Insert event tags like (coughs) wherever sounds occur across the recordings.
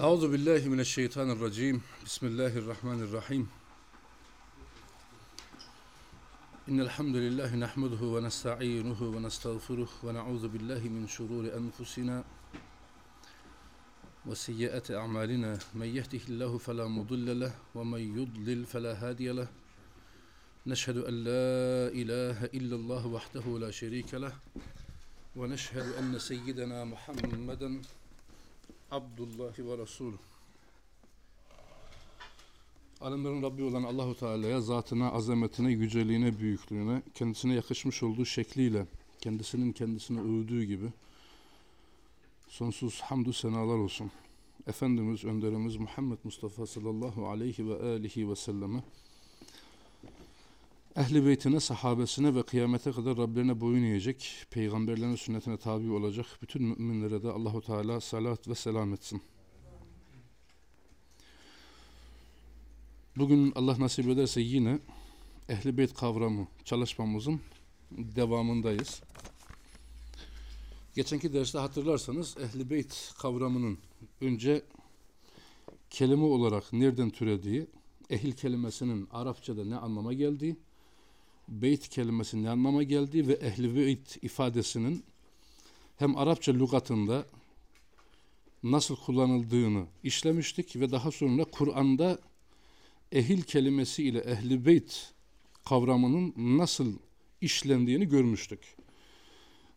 أعوذ بالله من الشيطان الرجيم. بسم الله الرحمن الرحيم. إن الحمد لله نحمده ونستعينه ونستغفره ونعوذ بالله من شرور أنفسنا وسيئات أعمالنا. من يهده الله فلا مضل له ومن يضلل فلا هادي له. نشهد أن لا إله إلا الله وحده لا شريك له ونشهد أن سيدنا محمدا Abdullahi ve Resulü. Alemlerin Rabbi olan Allahu Teala'ya zatına, azametine, yüceliğine, büyüklüğüne, kendisine yakışmış olduğu şekliyle, kendisinin kendisine övdüğü gibi sonsuz hamdü senalar olsun. Efendimiz, önderimiz Muhammed Mustafa sallallahu aleyhi ve alihi ve selleme Ehli beytine, sahabesine ve kıyamete kadar Rablerine boyun eğecek, peygamberlerin sünnetine tabi olacak bütün müminlere de Allahu Teala salat ve selam etsin. Bugün Allah nasip ederse yine Ehli Beyt kavramı çalışmamızın devamındayız. Geçenki derste hatırlarsanız Ehli Beyt kavramının önce kelime olarak nereden türediği, ehil kelimesinin Arapçada ne anlama geldiği, beyt kelimesinin ne anlama geldiği ve ehli beyt ifadesinin hem Arapça lügatında nasıl kullanıldığını işlemiştik ve daha sonra Kur'an'da ehil kelimesi ile ehli beyt kavramının nasıl işlendiğini görmüştük.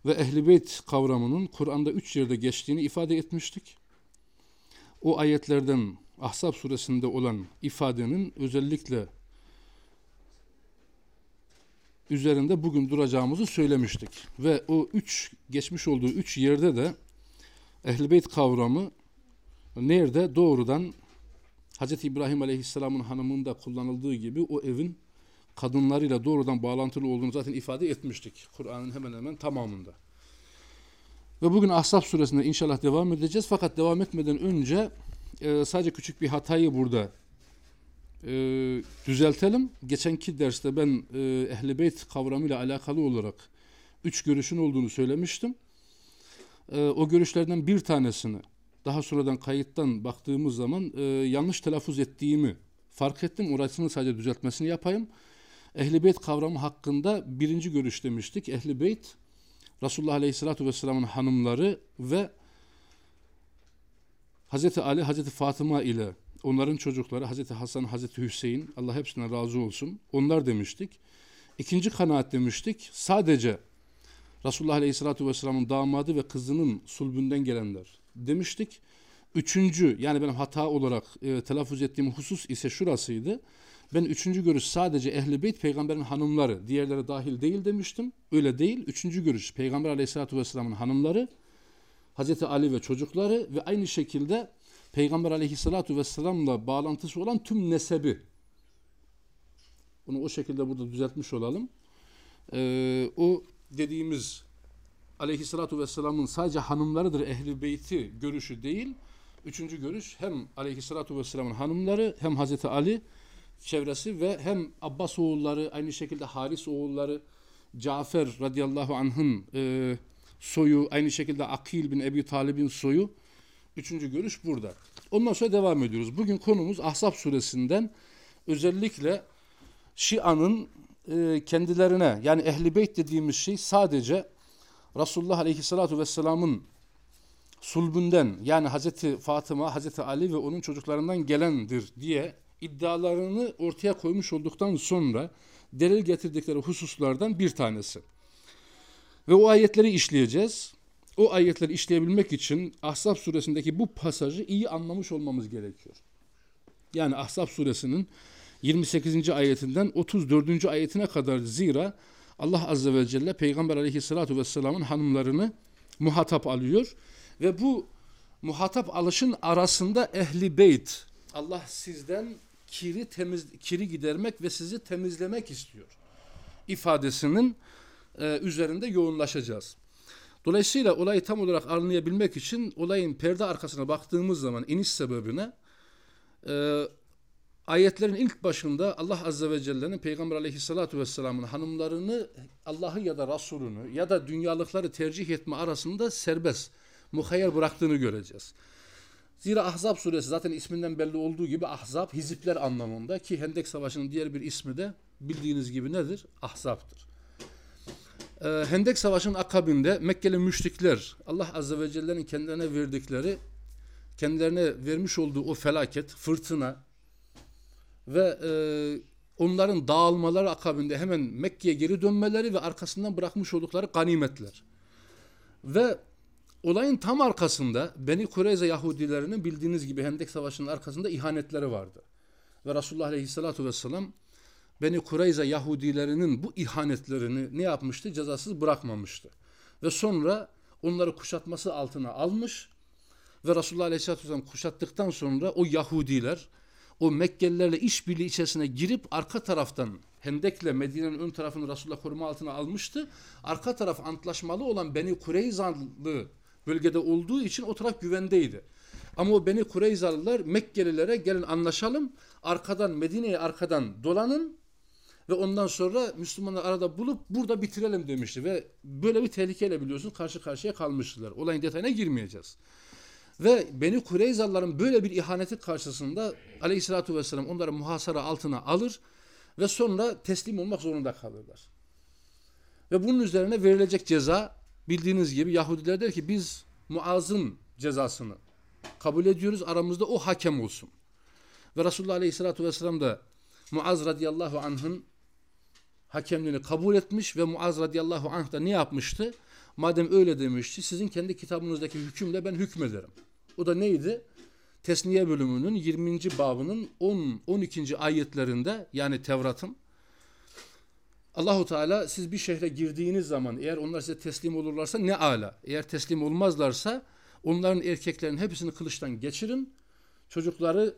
Ve ehli beyt kavramının Kur'an'da üç yerde geçtiğini ifade etmiştik. O ayetlerden Ahzab suresinde olan ifadenin özellikle üzerinde bugün duracağımızı söylemiştik. Ve o üç geçmiş olduğu üç yerde de Ehl-i kavramı nerede doğrudan Hz. İbrahim Aleyhisselam'ın hanımında kullanıldığı gibi o evin kadınlarıyla doğrudan bağlantılı olduğunu zaten ifade etmiştik. Kur'an'ın hemen hemen tamamında. Ve bugün Ahzab suresinde inşallah devam edeceğiz. Fakat devam etmeden önce e, sadece küçük bir hatayı burada e, düzeltelim. Geçenki derste ben e, Ehl-i Beyt kavramıyla alakalı olarak üç görüşün olduğunu söylemiştim. E, o görüşlerden bir tanesini daha sonradan kayıttan baktığımız zaman e, yanlış telaffuz ettiğimi fark ettim. Orasını sadece düzeltmesini yapayım. Ehl-i Beyt kavramı hakkında birinci görüş demiştik. Ehl-i Beyt Resulullah Aleyhisselatü Vesselam'ın hanımları ve Hazreti Ali, Hazreti Fatıma ile onların çocukları Hazreti Hasan, Hazreti Hüseyin Allah hepsine razı olsun. Onlar demiştik. İkinci kanaat demiştik. Sadece Resulullah Aleyhisselatü Vesselam'ın damadı ve kızının sulbünden gelenler demiştik. Üçüncü yani benim hata olarak e, telaffuz ettiğim husus ise şurasıydı. Ben üçüncü görüş sadece ehli beyt peygamberin hanımları diğerleri dahil değil demiştim. Öyle değil. Üçüncü görüş peygamber aleyhissalatü vesselamın hanımları Hazreti Ali ve çocukları ve aynı şekilde Peygamber aleyhissalatu vesselamla bağlantısı olan tüm nesebi. Bunu o şekilde burada düzeltmiş olalım. Ee, o dediğimiz aleyhissalatu vesselamın sadece hanımlarıdır ehli beyti görüşü değil. Üçüncü görüş hem aleyhissalatu vesselamın hanımları hem Hazreti Ali çevresi ve hem Abbas oğulları aynı şekilde Haris oğulları Cafer radıyallahu anh'ın e, soyu aynı şekilde Akil bin Ebi Talib'in soyu Üçüncü görüş burada. Ondan sonra devam ediyoruz. Bugün konumuz Ahzab suresinden özellikle Şia'nın e, kendilerine yani Ehli Beyt dediğimiz şey sadece Resulullah Aleyhisselatü Vesselam'ın sulbünden yani Hazreti Fatıma, Hazreti Ali ve onun çocuklarından gelendir diye iddialarını ortaya koymuş olduktan sonra delil getirdikleri hususlardan bir tanesi. Ve o ayetleri işleyeceğiz o ayetleri işleyebilmek için Ahzab suresindeki bu pasajı iyi anlamış olmamız gerekiyor. Yani Ahzab suresinin 28. ayetinden 34. ayetine kadar zira Allah azze ve celle Peygamber aleyhissalatu vesselamın hanımlarını muhatap alıyor ve bu muhatap alışın arasında ehli beyt Allah sizden kiri temiz kiri gidermek ve sizi temizlemek istiyor ifadesinin e, üzerinde yoğunlaşacağız. Dolayısıyla olayı tam olarak anlayabilmek için olayın perde arkasına baktığımız zaman iniş sebebine e, ayetlerin ilk başında Allah Azze ve Celle'nin Peygamber Aleyhisselatü Vesselam'ın hanımlarını Allah'ı ya da Resulünü ya da dünyalıkları tercih etme arasında serbest, muhayyer bıraktığını göreceğiz. Zira Ahzab suresi zaten isminden belli olduğu gibi Ahzab hizipler anlamında ki Hendek Savaşı'nın diğer bir ismi de bildiğiniz gibi nedir? Ahzap'tır. Ee, Hendek Savaşı'nın akabinde Mekkeli müşrikler Allah Azze ve Celle'nin kendilerine verdikleri kendilerine vermiş olduğu o felaket, fırtına ve e, onların dağılmaları akabinde hemen Mekke'ye geri dönmeleri ve arkasından bırakmış oldukları ganimetler. Ve olayın tam arkasında Beni Kureyze Yahudilerinin bildiğiniz gibi Hendek Savaşı'nın arkasında ihanetleri vardı. Ve Resulullah Aleyhisselatü Vesselam Beni Kureyze Yahudilerinin bu ihanetlerini ne yapmıştı? Cezasız bırakmamıştı. Ve sonra onları kuşatması altına almış ve Resulullah Aleyhisselatü Vesselam kuşattıktan sonra o Yahudiler o Mekkelilerle işbirliği içerisine girip arka taraftan Hendek'le Medine'nin ön tarafını Resulullah koruma altına almıştı. Arka taraf antlaşmalı olan Beni Kureyzalı bölgede olduğu için o taraf güvendeydi. Ama o Beni Kureyzalılar Mekkelilere gelin anlaşalım. Arkadan Medine'ye arkadan dolanın ve ondan sonra Müslümanlar arada bulup burada bitirelim demişti ve böyle bir tehlikeyle biliyorsunuz karşı karşıya kalmıştılar. Olayın detayına girmeyeceğiz. Ve Beni Kureyzalıların böyle bir ihaneti karşısında aleyhissalatü vesselam onları muhasara altına alır ve sonra teslim olmak zorunda kalırlar. Ve bunun üzerine verilecek ceza bildiğiniz gibi Yahudiler der ki biz Muaz'ın cezasını kabul ediyoruz aramızda o hakem olsun. Ve Resulullah Aleyhisselatü Vesselam da Muaz radıyallahu anh'ın hakemliğini kabul etmiş ve Muaz radıyallahu anh da ne yapmıştı? Madem öyle demişti sizin kendi kitabınızdaki hükümle ben hükmederim. O da neydi? Tesniye bölümünün 20. babının 10 12. ayetlerinde yani Tevrat'ın Allahu Teala siz bir şehre girdiğiniz zaman eğer onlar size teslim olurlarsa ne ala. Eğer teslim olmazlarsa onların erkeklerin hepsini kılıçtan geçirin. Çocukları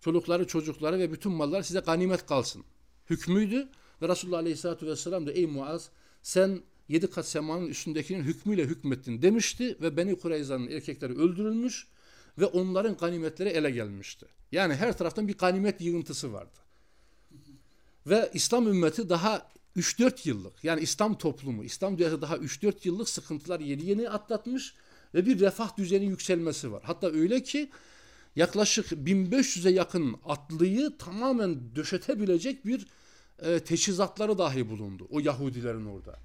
çolukları çocukları ve bütün mallar size ganimet kalsın. Hükmüydü ve Resulullah Aleyhisselatü Vesselam da ey Muaz sen yedi kat semanın üstündekinin hükmüyle hükmettin demişti ve Beni Kureyza'nın erkekleri öldürülmüş ve onların ganimetleri ele gelmişti. Yani her taraftan bir ganimet yığıntısı vardı. Ve İslam ümmeti daha 3-4 yıllık yani İslam toplumu, İslam dünyası daha 3-4 yıllık sıkıntılar yeni yeni atlatmış ve bir refah düzeni yükselmesi var. Hatta öyle ki yaklaşık 1500'e yakın atlıyı tamamen döşetebilecek bir e, teçhizatları dahi bulundu o Yahudilerin orada.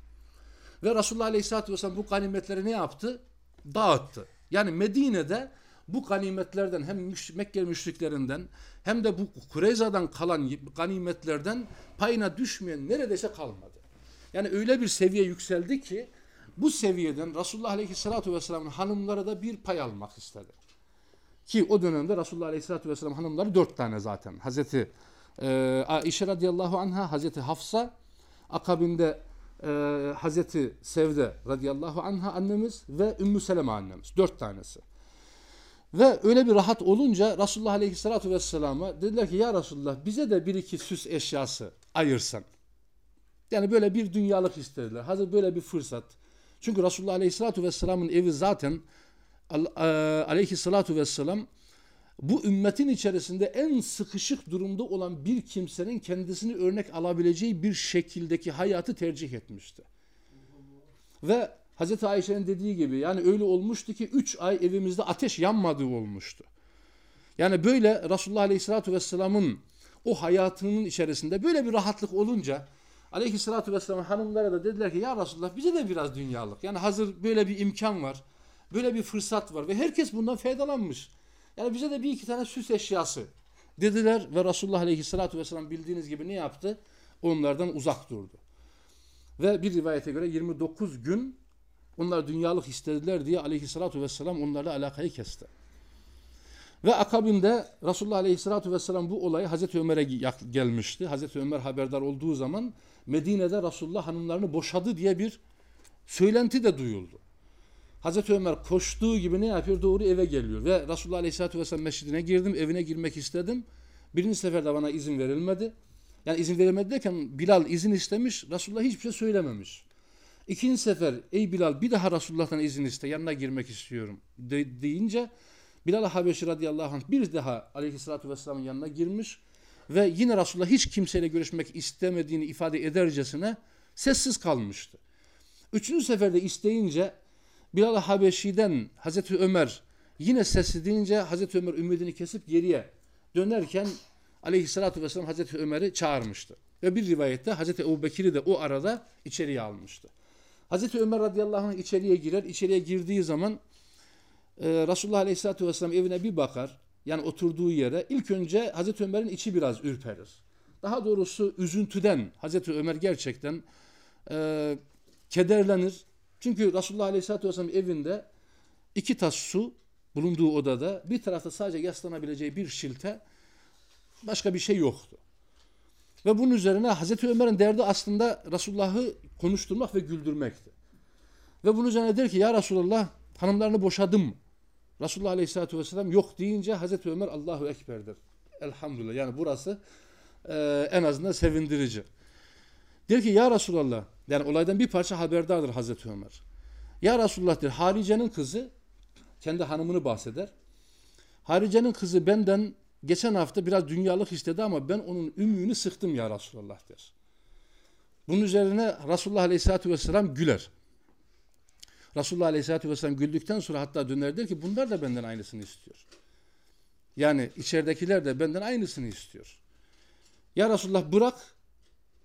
Ve Resulullah Aleyhisselatü Vesselam bu ganimetleri ne yaptı? Dağıttı. Yani Medine'de bu ganimetlerden hem Mekke müşriklerinden hem de bu Kureyza'dan kalan ganimetlerden payına düşmeyen neredeyse kalmadı. Yani öyle bir seviye yükseldi ki bu seviyeden Resulullah Aleyhisselatü Vesselam'ın hanımları da bir pay almak istedi. Ki o dönemde Resulullah Aleyhisselatü Vesselam hanımları dört tane zaten. Hazreti e, Aişe radıyallahu anha, Hazreti Hafsa, akabinde e, Hazreti Sevde radıyallahu anha annemiz ve Ümmü Seleme annemiz. Dört tanesi. Ve öyle bir rahat olunca Resulullah Aleyhisselatü Vesselam'a dediler ki ya Resulullah bize de bir iki süs eşyası ayırsan. Yani böyle bir dünyalık istediler. Hazır böyle bir fırsat. Çünkü Resulullah Aleyhisselatü Vesselam'ın evi zaten e, Aleyhisselatü Vesselam bu ümmetin içerisinde en sıkışık durumda olan bir kimsenin kendisini örnek alabileceği bir şekildeki hayatı tercih etmişti. Ve Hazreti Ayşe'nin dediği gibi yani öyle olmuştu ki 3 ay evimizde ateş yanmadığı olmuştu. Yani böyle Resulullah Aleyhisselatü Vesselam'ın o hayatının içerisinde böyle bir rahatlık olunca Aleyhisselatü Vesselam hanımlara da dediler ki ya Resulullah bize de biraz dünyalık. Yani hazır böyle bir imkan var. Böyle bir fırsat var ve herkes bundan faydalanmış. Yani bize de bir iki tane süs eşyası dediler ve Resulullah Aleyhisselatü Vesselam bildiğiniz gibi ne yaptı? Onlardan uzak durdu. Ve bir rivayete göre 29 gün onlar dünyalık istediler diye Aleyhisselatü Vesselam onlarla alakayı kesti. Ve akabinde Resulullah Aleyhisselatü Vesselam bu olayı Hazreti Ömer'e gelmişti. Hazreti Ömer haberdar olduğu zaman Medine'de Resulullah hanımlarını boşadı diye bir söylenti de duyuldu. Hazreti Ömer koştuğu gibi ne yapıyor? Doğru eve geliyor. Ve Resulullah Aleyhisselatü Vesselam mescidine girdim. Evine girmek istedim. Birinci seferde bana izin verilmedi. Yani izin verilmedi derken Bilal izin istemiş. Resulullah hiçbir şey söylememiş. İkinci sefer ey Bilal bir daha Resulullah'tan izin iste yanına girmek istiyorum de, deyince Bilal Habeşi radıyallahu anh bir daha aleyhissalatü vesselamın yanına girmiş ve yine Resulullah hiç kimseyle görüşmek istemediğini ifade edercesine sessiz kalmıştı. Üçüncü seferde isteyince Bilal Habeşi'den Hazreti Ömer Yine sesi deyince Hazreti Ömer ümidini kesip geriye dönerken aleyhissalatü vesselam Hazreti Ömer'i çağırmıştı. Ve bir rivayette Hazreti Ebu Bekir'i de o arada içeriye almıştı. Hazreti Ömer radıyallahu anh içeriye girer. İçeriye girdiği zaman e, Resulullah aleyhissalatü vesselam evine bir bakar. Yani oturduğu yere. ilk önce Hazreti Ömer'in içi biraz ürperir. Daha doğrusu üzüntüden Hazreti Ömer gerçekten e, kederlenir. Çünkü Resulullah aleyhissalatü vesselam evinde iki tas su bulunduğu odada bir tarafta sadece yaslanabileceği bir şilte başka bir şey yoktu. Ve bunun üzerine Hazreti Ömer'in derdi aslında Resulullah'ı konuşturmak ve güldürmekti. Ve bunun üzerine der ki ya Resulullah hanımlarını boşadım mı? Resulullah Aleyhisselatü Vesselam yok deyince Hazreti Ömer Allahu Ekber'dir. Elhamdülillah yani burası e, en azından sevindirici. Der ki ya Resulallah yani olaydan bir parça haberdardır Hazreti Ömer. Ya Resulullah der Harice'nin kızı kendi hanımını bahseder. Harice'nin kızı benden geçen hafta biraz dünyalık istedi ama ben onun ümüğünü sıktım ya Resulullah der. Bunun üzerine Resulullah Aleyhisselatü Vesselam güler. Resulullah Aleyhisselatü Vesselam güldükten sonra hatta döner der ki bunlar da benden aynısını istiyor. Yani içeridekiler de benden aynısını istiyor. Ya Resulullah bırak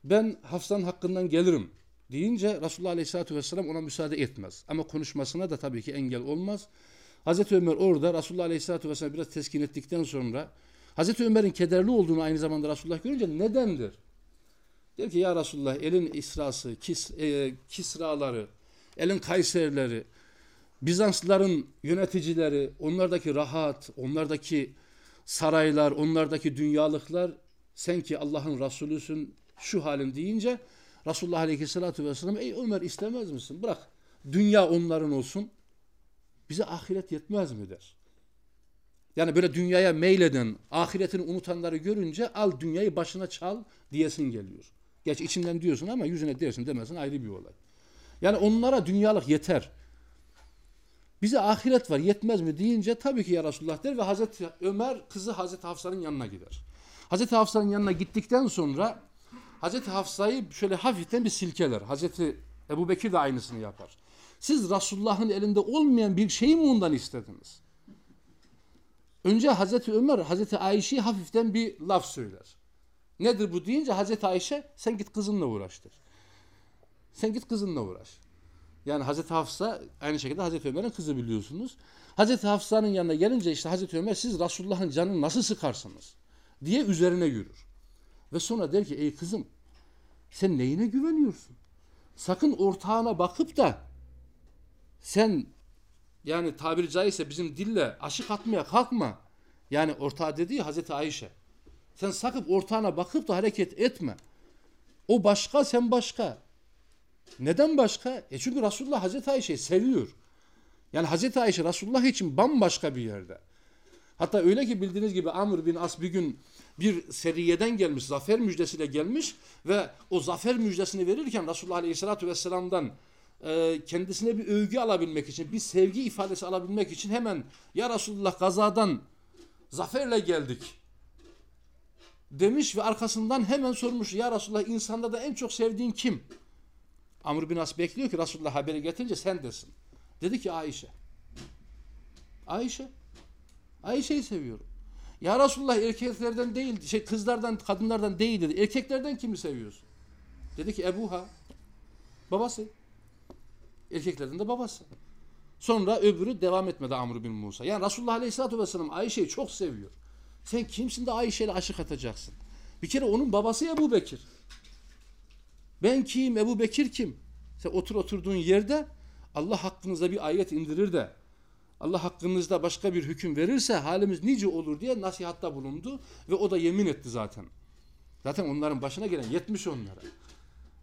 ben Hafsa'nın hakkından gelirim deyince Resulullah Aleyhisselatü Vesselam ona müsaade etmez. Ama konuşmasına da tabii ki engel olmaz. Hazreti Ömer orada Resulullah Aleyhisselatü Vesselam biraz teskin ettikten sonra Hazreti Ömer'in kederli olduğunu aynı zamanda Resulullah görünce nedendir? Der ki ya Resulullah elin İsrası, kis, e, Kisraları, elin Kayserileri, Bizanslıların yöneticileri, onlardaki rahat, onlardaki saraylar, onlardaki dünyalıklar sen ki Allah'ın Resulüsün şu halin deyince Resulullah Aleyhisselatü Vesselam ey Ömer istemez misin? Bırak dünya onların olsun. Bize ahiret yetmez mi der. Yani böyle dünyaya meyleden, ahiretini unutanları görünce al dünyayı başına çal diyesin geliyor. Geç içinden diyorsun ama yüzüne dersin demesin ayrı bir olay. Yani onlara dünyalık yeter. Bize ahiret var yetmez mi deyince tabii ki ya Resulullah der ve Hazreti Ömer kızı Hazreti Hafsa'nın yanına gider. Hazreti Hafsa'nın yanına gittikten sonra Hazreti Hafsa'yı şöyle hafiften bir silkeler. Hazreti Ebu Bekir de aynısını yapar. Siz Resulullah'ın elinde olmayan bir şeyi mi ondan istediniz? Önce Hazreti Ömer Hazreti Ayşe'ye hafiften bir laf söyler. Nedir bu deyince Hazreti Ayşe sen git kızınla uğraştır. Sen git kızınla uğraş. Yani Hazreti Hafsa aynı şekilde Hazreti Ömer'in kızı biliyorsunuz. Hazreti Hafsa'nın yanına gelince işte Hazreti Ömer siz Resulullah'ın canını nasıl sıkarsınız diye üzerine yürür. Ve sonra der ki ey kızım sen neyine güveniyorsun? Sakın ortağına bakıp da sen yani tabiri caizse bizim dille aşık atmaya kalkma. Yani ortağı dediği Hazreti Ayşe. Sen sakıp ortağına bakıp da hareket etme. O başka sen başka. Neden başka? E çünkü Resulullah Hazreti Ayşe'yi seviyor. Yani Hazreti Ayşe Resulullah için bambaşka bir yerde. Hatta öyle ki bildiğiniz gibi Amr bin As bir gün bir seriyeden gelmiş, zafer müjdesiyle gelmiş ve o zafer müjdesini verirken Resulullah Aleyhisselatü Vesselam'dan e, kendisine bir övgü alabilmek için, bir sevgi ifadesi alabilmek için hemen ya Resulullah gazadan zaferle geldik demiş ve arkasından hemen sormuş ya Resulullah insanda da en çok sevdiğin kim? Amr bin As bekliyor ki Resulullah haberi getirince sen desin. Dedi ki Ayşe. Ayşe. Ayşe'yi seviyorum. Ya Resulullah erkeklerden değil, şey kızlardan, kadınlardan değil dedi. Erkeklerden kimi seviyorsun? Dedi ki Ebuha. Babası. Erkeklerden de babası. Sonra öbürü devam etmedi Amr bin Musa. Yani Resulullah Aleyhisselatü Vesselam Ayşe'yi çok seviyor. Sen kimsin de Ayşe'yle aşık atacaksın? Bir kere onun babası Ebu Bekir. Ben kim? Ebu Bekir kim? Sen otur oturduğun yerde Allah hakkınızda bir ayet indirir de Allah hakkınızda başka bir hüküm verirse halimiz nice olur diye nasihatta bulundu ve o da yemin etti zaten. Zaten onların başına gelen yetmiş onlara.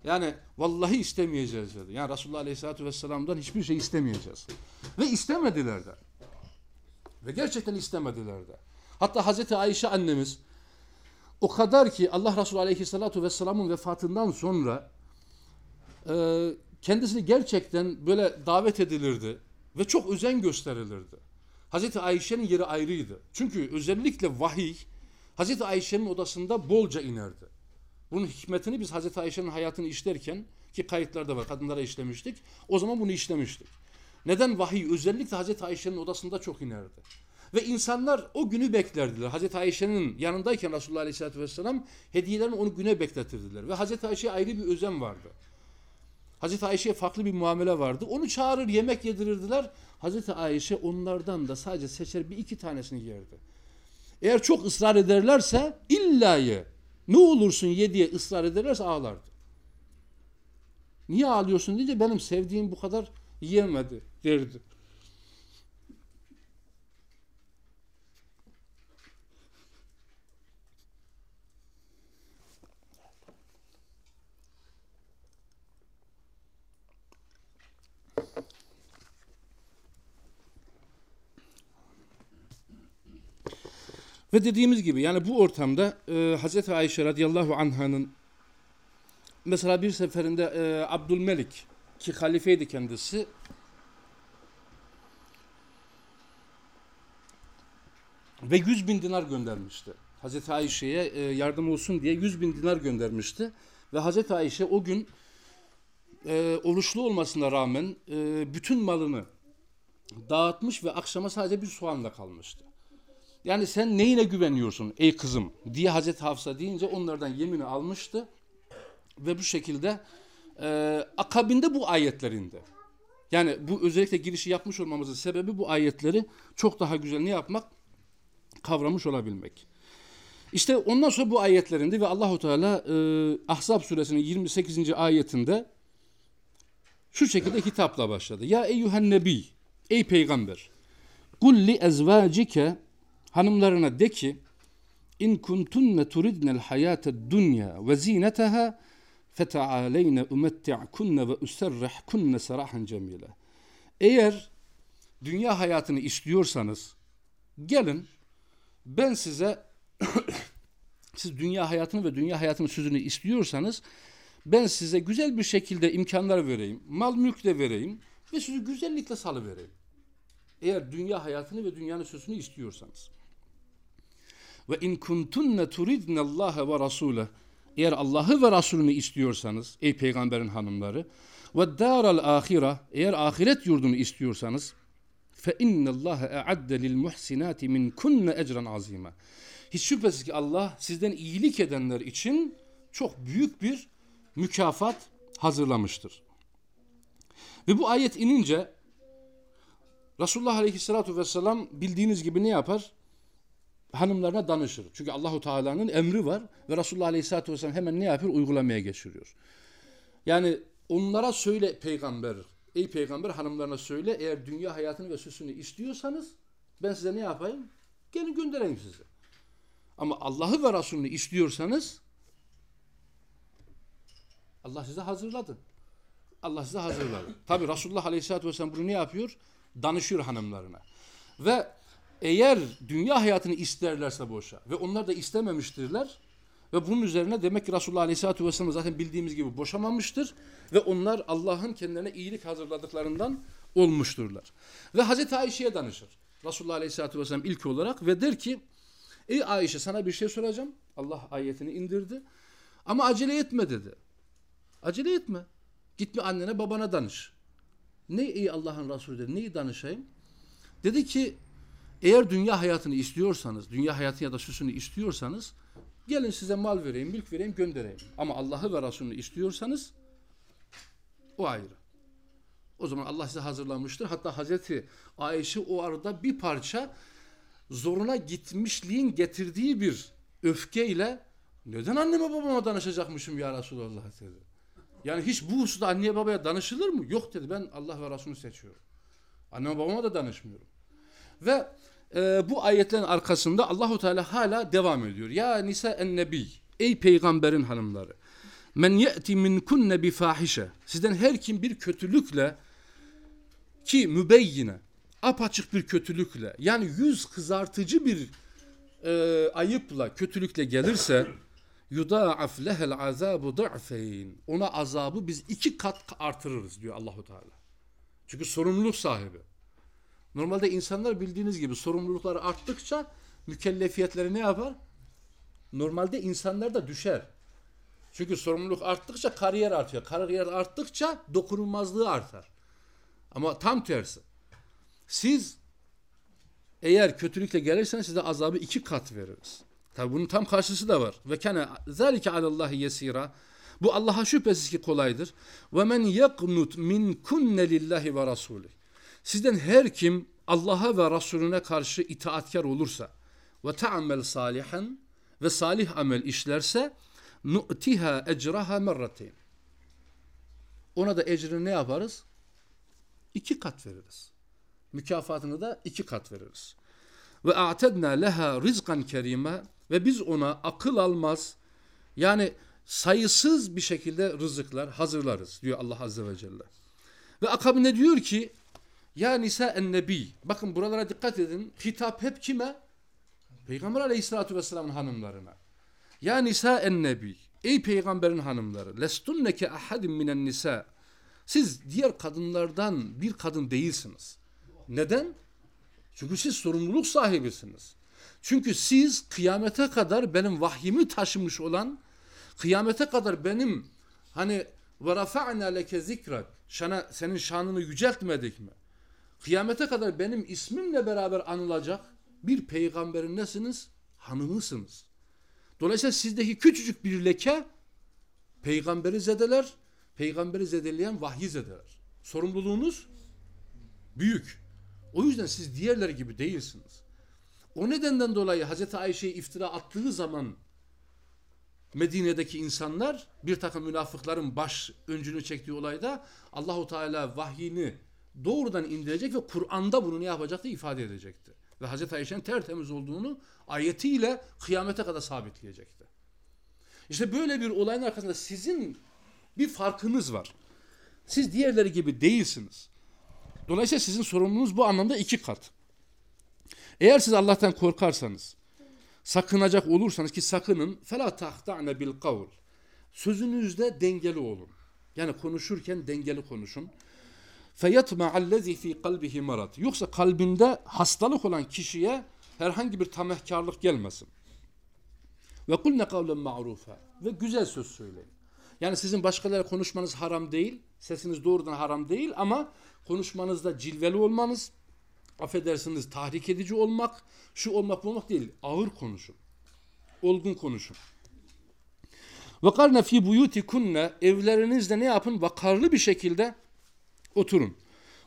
Yani vallahi istemeyeceğiz dedi. Yani Resulullah Aleyhisselatü Vesselam'dan hiçbir şey istemeyeceğiz. Ve istemediler de. Ve gerçekten istemediler de. Hatta Hazreti Ayşe annemiz o kadar ki Allah Resulü Aleyhisselatü Vesselam'ın vefatından sonra e, kendisini gerçekten böyle davet edilirdi ve çok özen gösterilirdi. Hazreti Ayşe'nin yeri ayrıydı. Çünkü özellikle vahiy Hazreti Ayşe'nin odasında bolca inerdi. Bunun hikmetini biz Hazreti Ayşe'nin hayatını işlerken ki kayıtlarda var kadınlara işlemiştik. O zaman bunu işlemiştik. Neden vahiy özellikle Hazreti Ayşe'nin odasında çok inerdi. Ve insanlar o günü beklerdiler. Hazreti Ayşe'nin yanındayken Resulullah Aleyhisselatü Vesselam hediyelerini onu güne bekletirdiler. Ve Hazreti Ayşe'ye ayrı bir özen vardı. Hazreti Ayşe'ye farklı bir muamele vardı. Onu çağırır yemek yedirirdiler. Hazreti Ayşe onlardan da sadece seçer bir iki tanesini yerdi. Eğer çok ısrar ederlerse illa ye. Ne olursun ye diye ısrar ederlerse ağlardı. Niye ağlıyorsun deyince benim sevdiğim bu kadar yiyemedi derdi. Ve dediğimiz gibi yani bu ortamda e, Hazreti Ayşe radıyallahu anh'ın mesela bir seferinde e, Abdülmelik ki halifeydi kendisi ve 100 bin dinar göndermişti. Hazreti Ayşe'ye e, yardım olsun diye 100 bin dinar göndermişti. Ve Hazreti Ayşe o gün e, oruçlu olmasına rağmen e, bütün malını dağıtmış ve akşama sadece bir soğanla kalmıştı. Yani sen neyine güveniyorsun ey kızım diye Hazreti Hafsa deyince onlardan yemini almıştı. Ve bu şekilde e, akabinde bu ayetlerinde. Yani bu özellikle girişi yapmış olmamızın sebebi bu ayetleri çok daha güzel ne yapmak? Kavramış olabilmek. İşte ondan sonra bu ayetlerinde ve Allahu Teala e, Ahzab suresinin 28. ayetinde şu şekilde hitapla başladı. Ya eyyühen nebi, ey peygamber, kul li ezvacike hanımlarına de ki in kuntunne turidnel hayate dunya ve zinetaha fetaaleyne umetti'kunne ve userrihkunne serahan cemile. Eğer dünya hayatını istiyorsanız gelin ben size (coughs) siz dünya hayatını ve dünya hayatının sözünü istiyorsanız ben size güzel bir şekilde imkanlar vereyim. Mal mülk de vereyim ve sizi güzellikle salıvereyim. Eğer dünya hayatını ve dünyanın sözünü istiyorsanız. Ve in kuntunne turidne Allah ve Rasule. Eğer Allah'ı ve Resulünü istiyorsanız ey peygamberin hanımları ve daral ahire eğer ahiret yurdunu istiyorsanız fe innallaha e'adde lil muhsinati min kunne ecran azima. Hiç şüphesiz ki Allah sizden iyilik edenler için çok büyük bir mükafat hazırlamıştır. Ve bu ayet inince Resulullah Aleyhisselatü Vesselam bildiğiniz gibi ne yapar? Hanımlarına danışır. Çünkü Allahu Teala'nın emri var ve Resulullah Aleyhisselatü Vesselam hemen ne yapıyor? Uygulamaya geçiriyor. Yani onlara söyle peygamber, ey peygamber hanımlarına söyle eğer dünya hayatını ve süsünü istiyorsanız ben size ne yapayım? Gelin göndereyim size. Ama Allah'ı ve Resulünü istiyorsanız Allah size hazırladı. Allah size hazırladı. Tabi Resulullah Aleyhisselatü Vesselam bunu ne yapıyor? Danışıyor hanımlarına. Ve eğer dünya hayatını isterlerse boşa ve onlar da istememiştirler ve bunun üzerine demek ki Resulullah Aleyhisselatü Vesselam zaten bildiğimiz gibi boşamamıştır ve onlar Allah'ın kendilerine iyilik hazırladıklarından olmuşturlar. Ve Hazreti Ayşe'ye danışır. Resulullah Aleyhisselatü Vesselam ilk olarak ve der ki ey Ayşe sana bir şey soracağım. Allah ayetini indirdi ama acele etme dedi. Acele etme. Gitme annene babana danış. Ne ey Allah'ın Resulü dedi. Neyi danışayım? Dedi ki eğer dünya hayatını istiyorsanız, dünya hayatı ya da süsünü istiyorsanız gelin size mal vereyim, mülk vereyim, göndereyim. Ama Allah'ı ve Resulünü istiyorsanız o ayrı. O zaman Allah size hazırlamıştır. Hatta Hazreti Ayşe o arada bir parça zoruna gitmişliğin getirdiği bir öfkeyle neden anneme babama danışacakmışım ya Resulallah dedi. Yani hiç bu hususta anneye babaya danışılır mı? Yok dedi ben Allah ve Resulünü seçiyorum. Anneme babama da danışmıyorum. Ve e, bu ayetlerin arkasında Allahu Teala hala devam ediyor. Ya nisa en nebi ey peygamberin hanımları. Men ye'ti min kunne bi fahişe. Sizden her kim bir kötülükle ki mübeyyine apaçık bir kötülükle yani yüz kızartıcı bir e, ayıpla kötülükle gelirse yudaaf lehel azabu da'feyn. Ona azabı biz iki kat artırırız diyor Allahu Teala. Çünkü sorumluluk sahibi. Normalde insanlar bildiğiniz gibi sorumlulukları arttıkça mükellefiyetleri ne yapar? Normalde insanlar da düşer. Çünkü sorumluluk arttıkça kariyer artıyor. Kariyer arttıkça dokunulmazlığı artar. Ama tam tersi. Siz eğer kötülükle gelirseniz size azabı iki kat veririz. Tabi bunun tam karşısı da var. Ve kene zalike alallahi yesira. Bu Allah'a şüphesiz ki kolaydır. Ve men yaknut min kunne lillahi ve rasulih. Sizden her kim Allah'a ve Resulüne karşı itaatkar olursa ve ta'amel salihan ve salih amel işlerse nu'tiha ecraha merrateyn. Ona da ecrini ne yaparız? İki kat veririz. Mükafatını da iki kat veririz. Ve a'tedna leha rizkan kerime ve biz ona akıl almaz yani sayısız bir şekilde rızıklar hazırlarız diyor Allah Azze ve Celle. Ve akabinde diyor ki ya nisa en nebi bakın buralara dikkat edin hitap hep kime? Peygamber aleyhissalatu vesselamın hanımlarına. Ya nisa en nebi ey peygamberin hanımları lestunneke ahadim minen nisa siz diğer kadınlardan bir kadın değilsiniz. Neden? Çünkü siz sorumluluk sahibisiniz. Çünkü siz kıyamete kadar benim vahyimi taşımış olan, kıyamete kadar benim hani ve rafa'na leke zikrak senin şanını yüceltmedik mi? Kıyamete kadar benim ismimle beraber anılacak bir peygamberin nesiniz? Hanımısınız. Dolayısıyla sizdeki küçücük bir leke peygamberi zedeler, peygamberi zedeleyen vahyi zedeler. Sorumluluğunuz büyük. O yüzden siz diğerleri gibi değilsiniz. O nedenden dolayı Hazreti Ayşe'yi iftira attığı zaman Medine'deki insanlar bir takım münafıkların baş öncünü çektiği olayda Allahu Teala vahyini doğrudan indirecek ve Kur'an'da bunu ne yapacaktı? ifade edecekti. Ve Hazreti Ayşe'nin tertemiz olduğunu ayetiyle kıyamete kadar sabitleyecekti. İşte böyle bir olayın arkasında sizin bir farkınız var. Siz diğerleri gibi değilsiniz. Dolayısıyla sizin sorumluluğunuz bu anlamda iki kat. Eğer siz Allah'tan korkarsanız, sakınacak olursanız ki sakının fela tahta'ne bil kavl. Sözünüzde dengeli olun. Yani konuşurken dengeli konuşun. فَيَطْمَعَ الَّذ۪ي ف۪ي قَلْبِهِ marat. Yoksa kalbinde hastalık olan kişiye herhangi bir tamehkarlık gelmesin. Ve kulne kavlen ma'rufa. Ve güzel söz söyleyin. Yani sizin başkalarıyla konuşmanız haram değil. Sesiniz doğrudan haram değil ama konuşmanızda cilveli olmanız, affedersiniz tahrik edici olmak, şu olmak bu olmak değil. Ağır konuşun. Olgun konuşun. Ve karne fi buyutikunne evlerinizde ne yapın? Vakarlı bir şekilde oturun.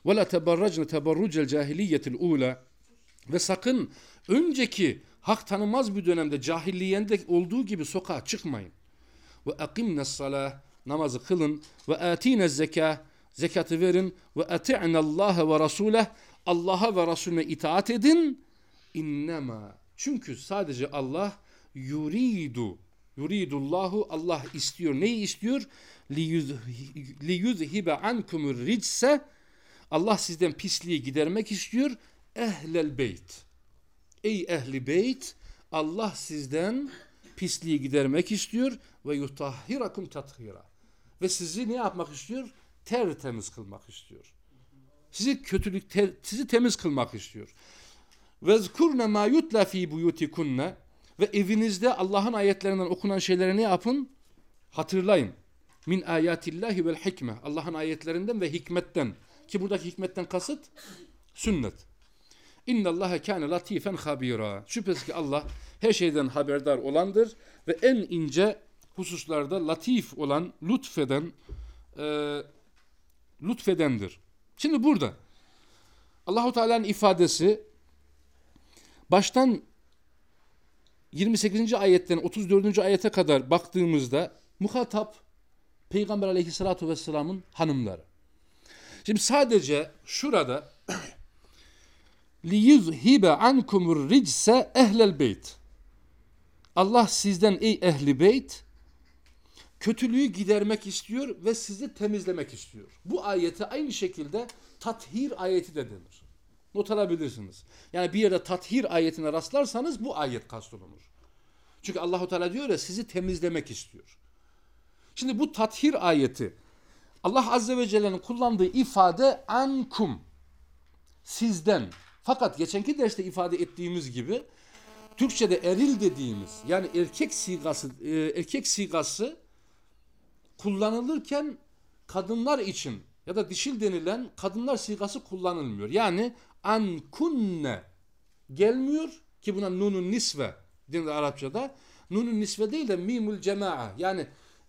Ve la teberracne teberrucel cahiliyetil ula ve sakın önceki hak tanımaz bir dönemde cahilliyende olduğu gibi sokağa çıkmayın. Ve akimne salah namazı kılın ve atine zeka zekatı verin ve ati'ne Allah ve Resuleh Allah'a ve Resulüne itaat edin. İnnema çünkü sadece Allah yuridu yuridullahu Allah istiyor. Neyi istiyor? Li yuzhibe ankumur ricse Allah sizden pisliği gidermek istiyor. Ehlel beyt. Ey ehli beyt Allah sizden pisliği gidermek istiyor ve yutahhirakum tathira. Ve sizi ne yapmak istiyor? Tertemiz kılmak istiyor. Sizi kötülük ter, sizi temiz kılmak istiyor. Vezkurne ma yutla fi buyutikunne ve evinizde Allah'ın ayetlerinden okunan şeyleri ne yapın? Hatırlayın. Min ayatillahi vel hikme. Allah'ın ayetlerinden ve hikmetten. Ki buradaki hikmetten kasıt sünnet. İnna Allaha kana latifen habira. Şüphesiz ki Allah her şeyden haberdar olandır ve en ince hususlarda latif olan, lütfeden, e, lütfedendir. Şimdi burada Allahu Teala'nın ifadesi baştan 28. ayetten 34. ayete kadar baktığımızda muhatap Peygamber aleyhissalatu vesselamın hanımları. Şimdi sadece şurada (clears throat) liyuzhibe ankumur ricse ehlel beyt. Allah sizden ey ehli beyt kötülüğü gidermek istiyor ve sizi temizlemek istiyor. Bu ayete aynı şekilde tathir ayeti de denir. Not alabilirsiniz. Yani bir yerde tathir ayetine rastlarsanız bu ayet kastolunur. Çünkü Allahu Teala diyor ya sizi temizlemek istiyor. Şimdi bu tathir ayeti Allah Azze ve Celle'nin kullandığı ifade ankum sizden. Fakat geçenki derste ifade ettiğimiz gibi Türkçe'de eril dediğimiz yani erkek sigası e, erkek sigası kullanılırken kadınlar için ya da dişil denilen kadınlar sigası kullanılmıyor. Yani an kunne gelmiyor ki buna nunun nisve denir Arapçada. Nunun nisve değil de mimul cemaa yani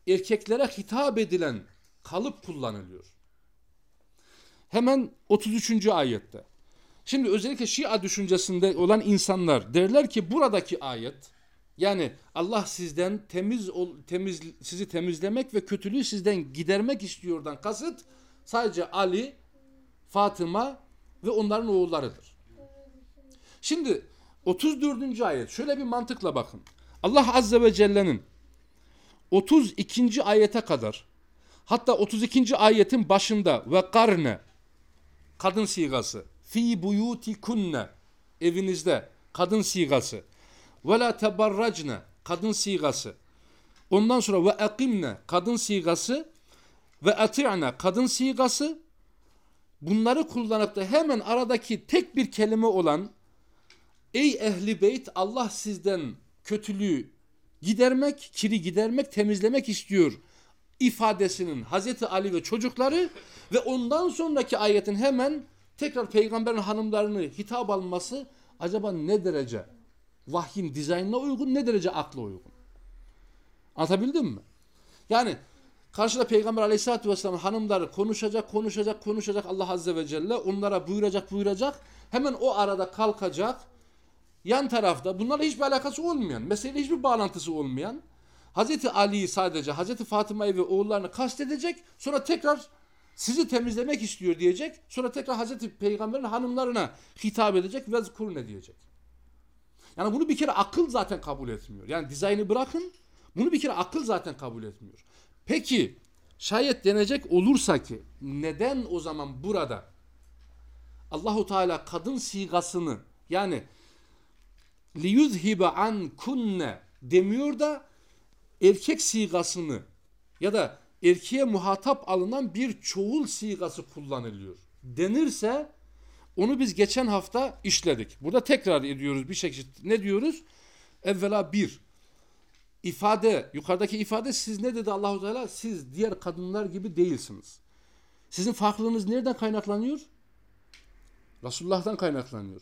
erkeklere hitap edilen kalıp kullanılıyor. Hemen 33. ayette. Şimdi özellikle Şia düşüncesinde olan insanlar derler ki buradaki ayet yani Allah sizden temiz temiz sizi temizlemek ve kötülüğü sizden gidermek istiyordan kasıt sadece Ali, Fatıma ve onların oğullarıdır. Şimdi 34. ayet şöyle bir mantıkla bakın. Allah Azze ve Celle'nin 32. ayete kadar hatta 32. ayetin başında ve karne kadın sigası fi buyutikunne evinizde kadın sigası ve la tebarracne kadın sigası ondan sonra ve ekimne kadın sigası ve ati'ne kadın sigası bunları kullanıp da hemen aradaki tek bir kelime olan ey ehli beyt Allah sizden kötülüğü gidermek, kiri gidermek, temizlemek istiyor ifadesinin Hazreti Ali ve çocukları ve ondan sonraki ayetin hemen tekrar peygamberin hanımlarını hitap alması acaba ne derece vahyin dizaynına uygun ne derece akla uygun? Anlatabildim mi? Yani karşıda peygamber aleyhissalatü vesselam hanımları konuşacak konuşacak konuşacak Allah azze ve celle onlara buyuracak buyuracak hemen o arada kalkacak yan tarafta bunlarla hiçbir alakası olmayan meseleyle hiçbir bağlantısı olmayan Hazreti Ali'yi sadece Hazreti Fatıma'yı ve oğullarını kastedecek sonra tekrar sizi temizlemek istiyor diyecek. Sonra tekrar Hazreti Peygamber'in hanımlarına hitap edecek ve ne diyecek. Yani bunu bir kere akıl zaten kabul etmiyor. Yani dizaynı bırakın bunu bir kere akıl zaten kabul etmiyor. Peki şayet denecek olursa ki neden o zaman burada Allahu Teala kadın sigasını yani liyuzhibe an kunne demiyor da erkek sigasını ya da erkeğe muhatap alınan bir çoğul sigası kullanılıyor. Denirse onu biz geçen hafta işledik. Burada tekrar ediyoruz bir şekilde. Ne diyoruz? Evvela bir. İfade, yukarıdaki ifade siz ne dedi Allahu Teala? Siz diğer kadınlar gibi değilsiniz. Sizin farklılığınız nereden kaynaklanıyor? Resulullah'tan kaynaklanıyor.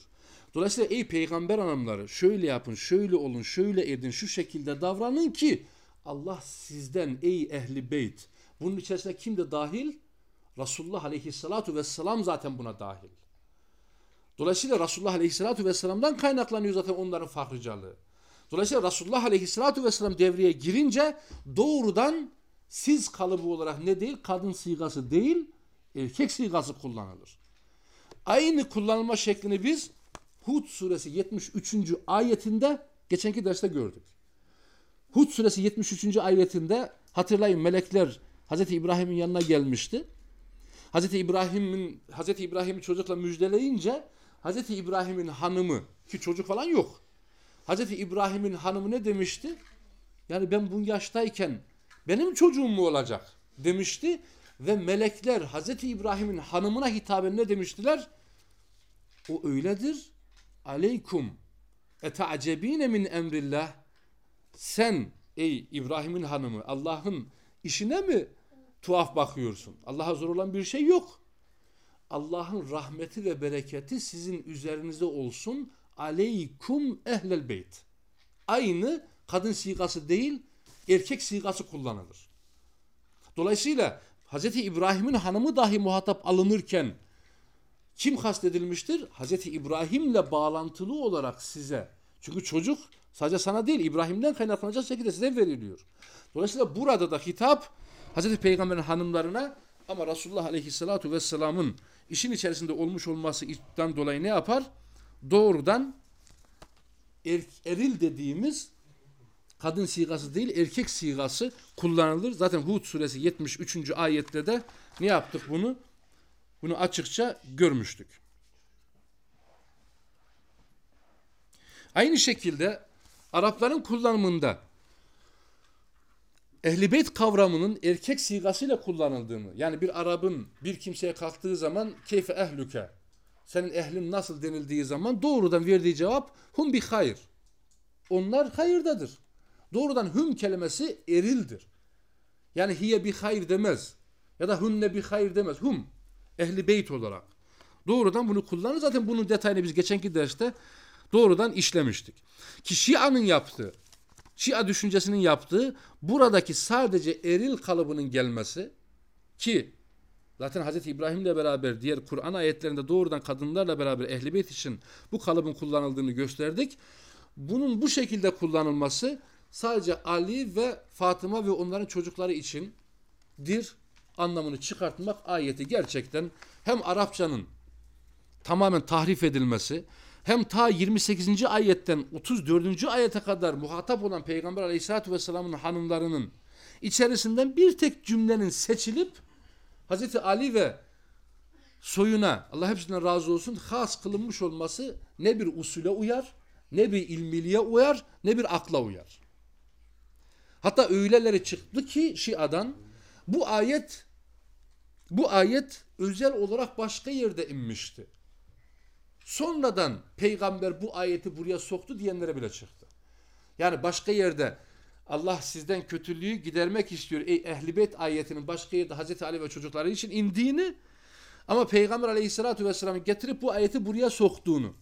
Dolayısıyla ey peygamber hanımları şöyle yapın, şöyle olun, şöyle edin, şu şekilde davranın ki Allah sizden ey ehli beyt bunun içerisinde kim de dahil? Resulullah aleyhissalatu vesselam zaten buna dahil. Dolayısıyla Resulullah aleyhissalatu vesselam'dan kaynaklanıyor zaten onların fahrıcalığı. Dolayısıyla Resulullah aleyhissalatu vesselam devreye girince doğrudan siz kalıbı olarak ne değil? Kadın sigası değil, erkek sigası kullanılır. Aynı kullanılma şeklini biz Hud suresi 73. ayetinde geçenki derste gördük. Hud suresi 73. ayetinde hatırlayın melekler Hazreti İbrahim'in yanına gelmişti. Hazreti İbrahim'in Hazreti İbrahim'i çocukla müjdeleyince Hazreti İbrahim'in hanımı ki çocuk falan yok. Hazreti İbrahim'in hanımı ne demişti? Yani ben bu yaştayken benim çocuğum mu olacak demişti ve melekler Hazreti İbrahim'in hanımına hitaben ne demiştiler? O öyledir. Aleykum eta'cebine min emrillah. Sen ey İbrahim'in hanımı Allah'ın işine mi tuhaf bakıyorsun. Allah'a zor olan bir şey yok. Allah'ın rahmeti ve bereketi sizin üzerinize olsun. Aleykum ehlel beyt. Aynı kadın sigası değil, erkek sigası kullanılır. Dolayısıyla Hz. İbrahim'in hanımı dahi muhatap alınırken kim kastedilmiştir? Hz. İbrahim'le bağlantılı olarak size. Çünkü çocuk sadece sana değil İbrahim'den kaynaklanacak şekilde size veriliyor. Dolayısıyla burada da hitap Hazreti Peygamber'in hanımlarına ama Resulullah Aleyhisselatü Vesselam'ın işin içerisinde olmuş olmasından dolayı ne yapar? Doğrudan er, eril dediğimiz kadın sigası değil erkek sigası kullanılır. Zaten Hud suresi 73. ayette de ne yaptık bunu? Bunu açıkça görmüştük. Aynı şekilde Arapların kullanımında Ehli beyt kavramının erkek sigasıyla kullanıldığını yani bir Arap'ın bir kimseye kalktığı zaman keyfe ehlüke senin ehlin nasıl denildiği zaman doğrudan verdiği cevap hum bi hayır. Onlar hayırdadır. Doğrudan hüm kelimesi erildir. Yani hiye bi hayır demez. Ya da hunne bi hayır demez. Hum. Ehli beyt olarak. Doğrudan bunu kullanır. Zaten bunun detayını biz geçenki derste doğrudan işlemiştik. Ki Şia'nın yaptığı, Şia düşüncesinin yaptığı buradaki sadece eril kalıbının gelmesi ki zaten Hz. İbrahim'le beraber diğer Kur'an ayetlerinde doğrudan kadınlarla beraber ehli beyt için bu kalıbın kullanıldığını gösterdik. Bunun bu şekilde kullanılması sadece Ali ve Fatıma ve onların çocukları içindir anlamını çıkartmak ayeti gerçekten hem Arapçanın tamamen tahrif edilmesi hem ta 28. ayetten 34. ayete kadar muhatap olan Peygamber Aleyhisselatü Vesselam'ın hanımlarının içerisinden bir tek cümlenin seçilip Hazreti Ali ve soyuna Allah hepsinden razı olsun has kılınmış olması ne bir usule uyar, ne bir ilmiliğe uyar, ne bir akla uyar. Hatta öyleleri çıktı ki Şia'dan bu ayet bu ayet özel olarak başka yerde inmişti. Sonradan peygamber bu ayeti buraya soktu diyenlere bile çıktı. Yani başka yerde Allah sizden kötülüğü gidermek istiyor. Ey ehli beyt ayetinin başka yerde Hazreti Ali ve çocukları için indiğini ama Peygamber aleyhissalatü vesselam'ın getirip bu ayeti buraya soktuğunu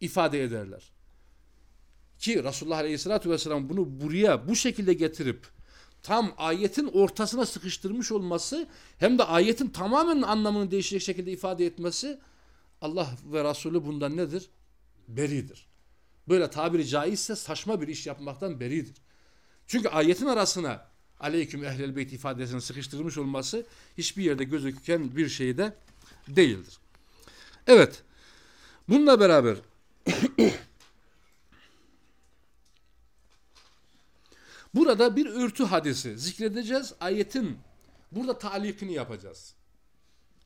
ifade ederler. Ki Resulullah aleyhissalatü vesselam bunu buraya bu şekilde getirip tam ayetin ortasına sıkıştırmış olması hem de ayetin tamamen anlamını değişecek şekilde ifade etmesi Allah ve Resulü bundan nedir? Beridir. Böyle tabiri caizse saçma bir iş yapmaktan beridir. Çünkü ayetin arasına aleyküm ehlel beyt ifadesini sıkıştırmış olması hiçbir yerde gözüken bir şey de değildir. Evet. Bununla beraber (coughs) burada bir örtü hadisi zikredeceğiz. Ayetin burada talikini yapacağız.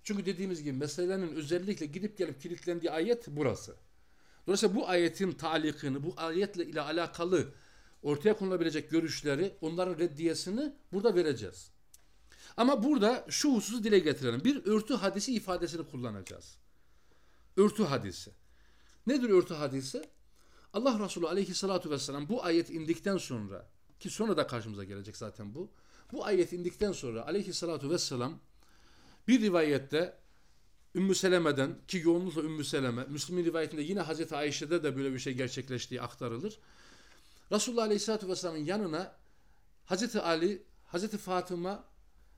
Çünkü dediğimiz gibi meselenin özellikle gidip gelip kilitlendiği ayet burası. Dolayısıyla bu ayetin talikini, bu ayetle ile alakalı ortaya konulabilecek görüşleri, onların reddiyesini burada vereceğiz. Ama burada şu hususu dile getirelim. Bir örtü hadisi ifadesini kullanacağız. Örtü hadisi. Nedir örtü hadisi? Allah Resulü aleyhissalatu vesselam bu ayet indikten sonra ki sonra da karşımıza gelecek zaten bu. Bu ayet indikten sonra aleyhissalatu vesselam bir rivayette Ümmü Seleme'den ki yoğunlukla Ümmü Seleme, Müslim'in rivayetinde yine Hazreti Ayşe'de de böyle bir şey gerçekleştiği aktarılır. Resulullah Aleyhisselatü Vesselam'ın yanına Hazreti Ali, Hazreti Fatıma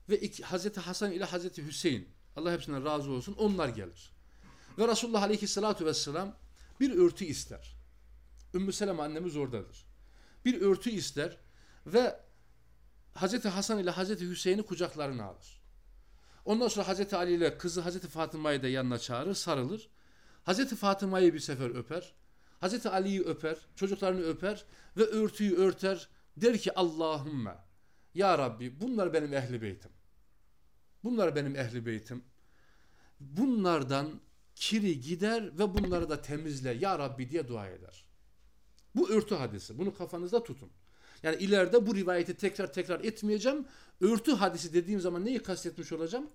ve Hazreti Hasan ile Hazreti Hüseyin Allah hepsinden razı olsun onlar gelir. Ve Resulullah Aleyhisselatü Vesselam bir örtü ister. Ümmü Seleme annemiz oradadır. Bir örtü ister ve Hazreti Hasan ile Hazreti Hüseyin'i kucaklarına alır. Ondan sonra Hazreti Ali ile kızı Hazreti Fatıma'yı da yanına çağırır, sarılır. Hazreti Fatıma'yı bir sefer öper. Hazreti Ali'yi öper, çocuklarını öper ve örtüyü örter. Der ki Allahümme ya Rabbi bunlar benim ehli beytim. Bunlar benim ehli beytim. Bunlardan kiri gider ve bunları da temizle ya Rabbi diye dua eder. Bu örtü hadisi. Bunu kafanızda tutun. Yani ileride bu rivayeti tekrar tekrar etmeyeceğim. Örtü hadisi dediğim zaman neyi kastetmiş olacağım?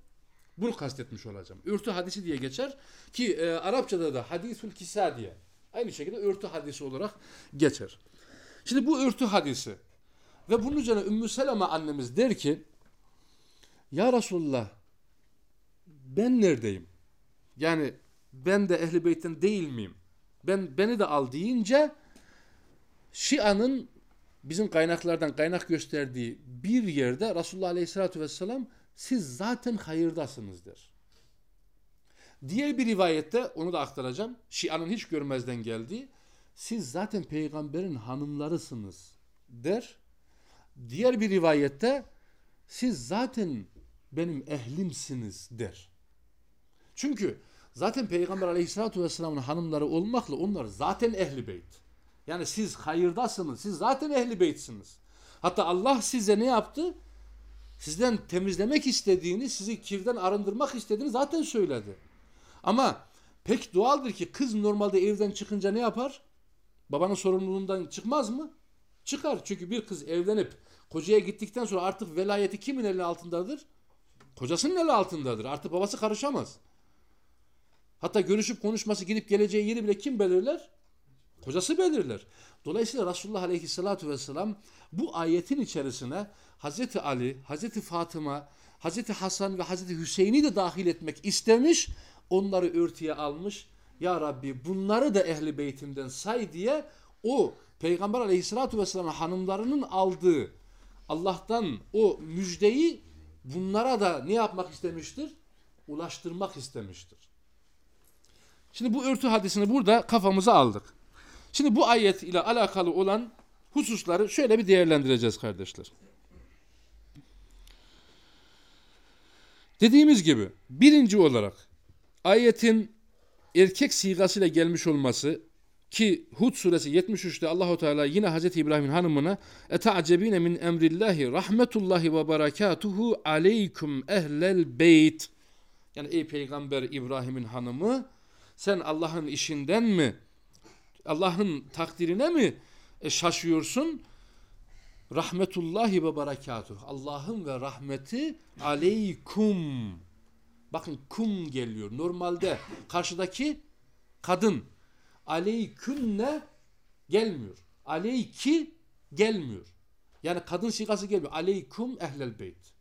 Bunu kastetmiş olacağım. Örtü hadisi diye geçer ki e, Arapçada da hadisul kisa diye aynı şekilde örtü hadisi olarak geçer. Şimdi bu örtü hadisi ve bunun üzerine Ümmü Seleme annemiz der ki Ya Resulullah ben neredeyim? Yani ben de ehli beytten değil miyim? Ben beni de al deyince Şia'nın bizim kaynaklardan kaynak gösterdiği bir yerde Resulullah Aleyhisselatü Vesselam siz zaten hayırdasınızdır. Diğer bir rivayette onu da aktaracağım. Şia'nın hiç görmezden geldiği siz zaten peygamberin hanımlarısınız der. Diğer bir rivayette siz zaten benim ehlimsiniz der. Çünkü zaten Peygamber Aleyhisselatü Vesselam'ın hanımları olmakla onlar zaten ehli beyt. Yani siz hayırdasınız. Siz zaten ehli beytsiniz. Hatta Allah size ne yaptı? Sizden temizlemek istediğini, sizi kirden arındırmak istediğini zaten söyledi. Ama pek doğaldır ki kız normalde evden çıkınca ne yapar? Babanın sorumluluğundan çıkmaz mı? Çıkar. Çünkü bir kız evlenip kocaya gittikten sonra artık velayeti kimin eli altındadır? Kocasının eli altındadır. Artık babası karışamaz. Hatta görüşüp konuşması gidip geleceği yeri bile kim belirler? Kocası belirler. Dolayısıyla Resulullah Aleyhisselatü Vesselam bu ayetin içerisine Hazreti Ali, Hazreti Fatıma Hazreti Hasan ve Hazreti Hüseyin'i de dahil etmek istemiş. Onları örtüye almış. Ya Rabbi bunları da ehli beytimden say diye o Peygamber aleyhissalatu vesselam hanımlarının aldığı Allah'tan o müjdeyi bunlara da ne yapmak istemiştir? Ulaştırmak istemiştir. Şimdi bu örtü hadisini burada kafamıza aldık. Şimdi bu ayet ile alakalı olan hususları şöyle bir değerlendireceğiz kardeşler. Dediğimiz gibi birinci olarak ayetin erkek sigasıyla gelmiş olması ki Hud suresi 73'te Allahu Teala yine Hazreti İbrahim'in hanımına eta'cebine min emrillahi rahmetullahi ve berekatuhu aleykum ehlel beyt yani ey peygamber İbrahim'in hanımı sen Allah'ın işinden mi Allah'ın takdirine mi e, şaşıyorsun? Rahmetullahi ve berekatuhu. Allah'ın ve rahmeti aleykum. Bakın kum geliyor. Normalde karşıdaki kadın aleykünne gelmiyor. Aleyki gelmiyor. Yani kadın sigası gelmiyor. Aleykum ehlel beyt.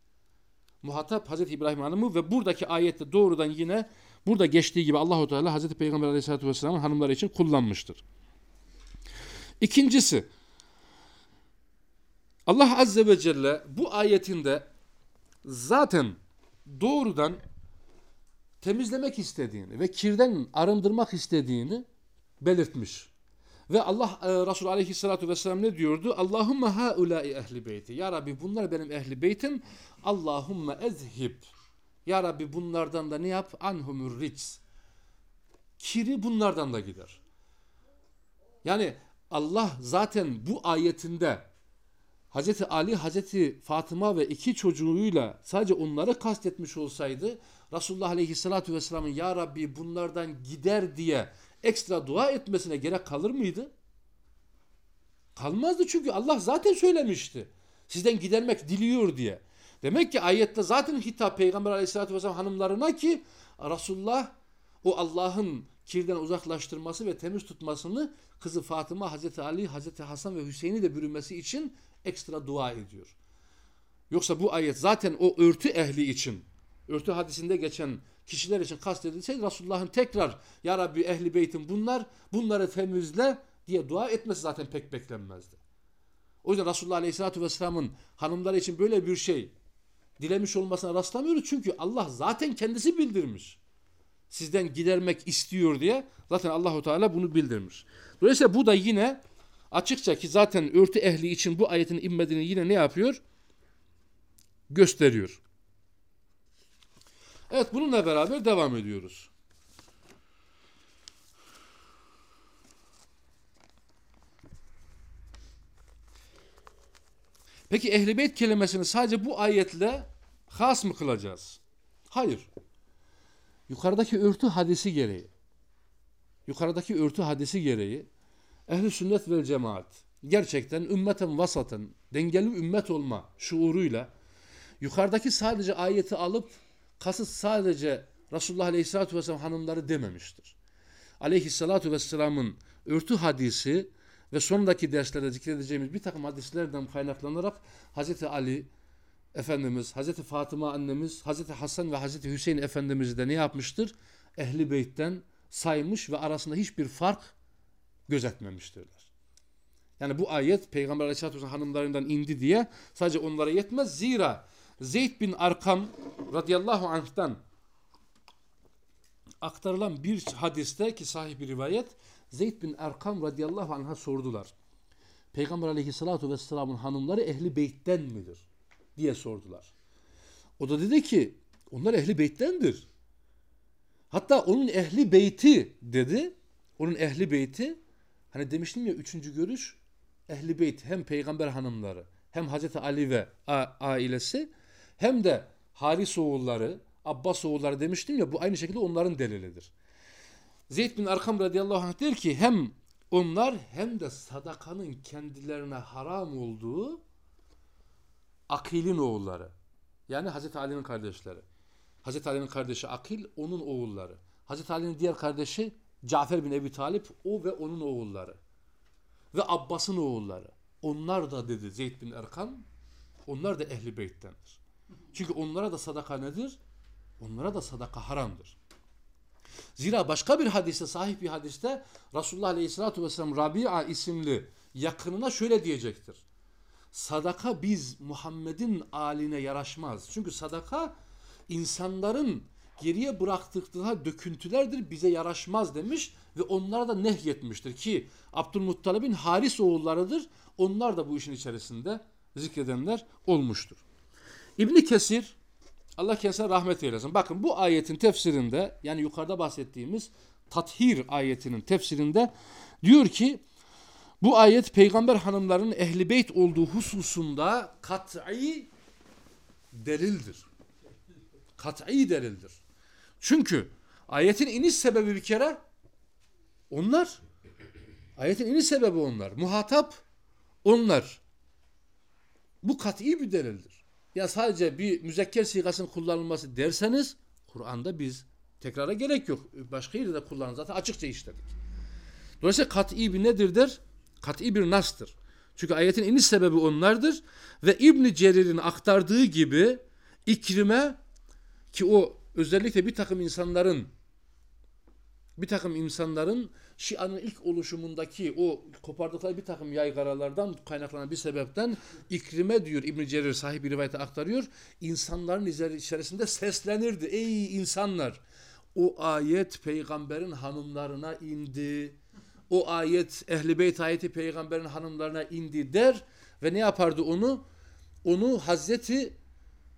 Muhatap Hazreti İbrahim Hanım'ı ve buradaki ayette doğrudan yine burada geçtiği gibi Allahu Teala Hazreti Peygamber Aleyhisselatü Vesselam'ın hanımları için kullanmıştır. İkincisi Allah Azze ve Celle bu ayetinde zaten doğrudan temizlemek istediğini ve kirden arındırmak istediğini belirtmiş. Ve Allah e, Resulü Aleyhisselatü Vesselam ne diyordu? Allahümme haulâi ehli beyti. Ya Rabbi bunlar benim ehli beytim. Allahümme ezhib. Ya Rabbi bunlardan da ne yap? Anhumur rics. Kiri bunlardan da gider. Yani Allah zaten bu ayetinde Hazreti Ali, Hazreti Fatıma ve iki çocuğuyla sadece onları kastetmiş olsaydı Resulullah Aleyhisselatü Vesselam'ın Ya Rabbi bunlardan gider diye ekstra dua etmesine gerek kalır mıydı? Kalmazdı çünkü Allah zaten söylemişti. Sizden gidermek diliyor diye. Demek ki ayette zaten hitap Peygamber Aleyhisselatü Vesselam hanımlarına ki Resulullah o Allah'ın kirden uzaklaştırması ve temiz tutmasını kızı Fatıma, Hazreti Ali, Hazreti Hasan ve Hüseyin'i de bürünmesi için ekstra dua ediyor. Yoksa bu ayet zaten o örtü ehli için, örtü hadisinde geçen kişiler için kastedilseydi Resulullah'ın tekrar Ya Rabbi ehli beytim bunlar, bunları temizle diye dua etmesi zaten pek beklenmezdi. O yüzden Resulullah Aleyhisselatü Vesselam'ın hanımları için böyle bir şey dilemiş olmasına rastlamıyoruz. Çünkü Allah zaten kendisi bildirmiş. Sizden gidermek istiyor diye zaten Allahu Teala bunu bildirmiş. Dolayısıyla bu da yine açıkça ki zaten örtü ehli için bu ayetin inmediğini yine ne yapıyor? Gösteriyor. Evet bununla beraber devam ediyoruz. Peki ehl beyt kelimesini sadece bu ayetle has mı kılacağız? Hayır. Yukarıdaki örtü hadisi gereği yukarıdaki örtü hadisi gereği ehli sünnet ve cemaat gerçekten ümmeten vasatın dengeli ümmet olma şuuruyla yukarıdaki sadece ayeti alıp kasıt sadece Resulullah Aleyhisselatü Vesselam hanımları dememiştir. Aleyhisselatü Vesselam'ın örtü hadisi ve sondaki derslerde zikredeceğimiz bir takım hadislerden kaynaklanarak Hazreti Ali Efendimiz, Hazreti Fatıma annemiz, Hazreti Hasan ve Hazreti Hüseyin Efendimiz de ne yapmıştır? Ehli Beyt'ten saymış ve arasında hiçbir fark gözetmemiştirler. Yani bu ayet Peygamber Aleyhisselatü Vesselam hanımlarından indi diye sadece onlara yetmez. Zira Zeyd bin Arkam radıyallahu anh'tan aktarılan bir hadiste ki sahih bir rivayet Zeyd bin Erkam radıyallahu anh'a sordular. Peygamber aleyhissalatu vesselamın hanımları ehli beytten midir? diye sordular. O da dedi ki onlar ehli beyttendir. Hatta onun ehli beyti dedi. Onun ehli beyti hani demiştim ya üçüncü görüş ehli beyt hem peygamber hanımları hem Hazreti Ali ve ailesi hem de Haris oğulları Abbas oğulları demiştim ya bu aynı şekilde onların delilidir. Zeyd bin Arkam radıyallahu anh der ki hem onlar hem de sadakanın kendilerine haram olduğu Akil'in oğulları. Yani Hazreti Ali'nin kardeşleri. Hazreti Ali'nin kardeşi Akil, onun oğulları. Hazreti Ali'nin diğer kardeşi Cafer bin Ebi Talip, o ve onun oğulları. Ve Abbas'ın oğulları. Onlar da dedi Zeyd bin Erkan, onlar da Ehli Beyt'tendir. Çünkü onlara da sadaka nedir? Onlara da sadaka haramdır. Zira başka bir hadiste, sahih bir hadiste Resulullah Aleyhisselatü Vesselam Rabia isimli yakınına şöyle diyecektir. Sadaka biz Muhammed'in aline yaraşmaz. Çünkü sadaka insanların geriye bıraktıkları döküntülerdir bize yaraşmaz demiş ve onlara da nehyetmiştir ki Abdülmuttalib'in Haris oğullarıdır. Onlar da bu işin içerisinde zikredenler olmuştur. İbni Kesir Allah kendisine rahmet eylesin. Bakın bu ayetin tefsirinde yani yukarıda bahsettiğimiz tathir ayetinin tefsirinde diyor ki bu ayet peygamber hanımların ehli beyt olduğu hususunda kat'i delildir. Kat'i delildir. Çünkü ayetin iniş sebebi bir kere onlar. Ayetin iniş sebebi onlar. Muhatap onlar. Bu kat'i bir delildir. Ya sadece bir müzekker sigasının kullanılması derseniz Kur'an'da biz tekrara gerek yok. Başka yerde de kullanın zaten açıkça işledik. Dolayısıyla kat'i bir nedir der? Kat'i bir nastır. Çünkü ayetin iniş sebebi onlardır ve İbn Cerir'in aktardığı gibi İkrime ki o özellikle bir takım insanların bir takım insanların Şia'nın ilk oluşumundaki o kopardıkları bir takım yaygaralardan kaynaklanan bir sebepten ikrime diyor İbn Cerir sahibi rivayete aktarıyor. İnsanların içerisinde seslenirdi. Ey insanlar! O ayet peygamberin hanımlarına indi. O ayet ehli beyt ayeti peygamberin hanımlarına indi der ve ne yapardı onu? Onu Hazreti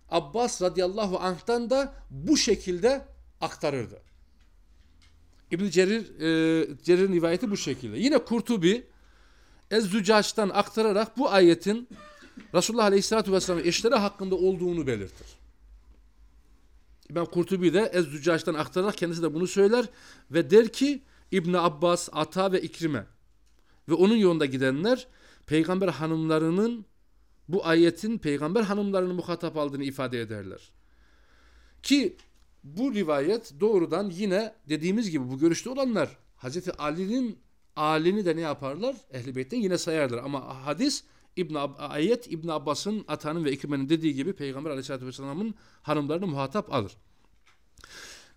Abbas radıyallahu anh'tan da bu şekilde aktarırdı. İbn Cerir e, Cerir'in rivayeti bu şekilde. Yine Kurtubi Ez-Zücaç'tan aktararak bu ayetin Resulullah Aleyhisselatü Vesselam'ın eşleri hakkında olduğunu belirtir. İmam Kurtubi de Ez-Zücaç'tan aktararak kendisi de bunu söyler ve der ki İbn Abbas, Ata ve İkrime ve onun yolunda gidenler peygamber hanımlarının bu ayetin peygamber hanımlarını muhatap aldığını ifade ederler. Ki bu rivayet doğrudan yine dediğimiz gibi bu görüşte olanlar Hazreti Ali'nin alini de ne yaparlar? Ehli Beyt'ten yine sayarlar. Ama hadis İbn ayet İbn Abbas'ın, Atan'ın ve İkrime'nin dediği gibi Peygamber Aleyhisselatü Vesselam'ın hanımlarını muhatap alır.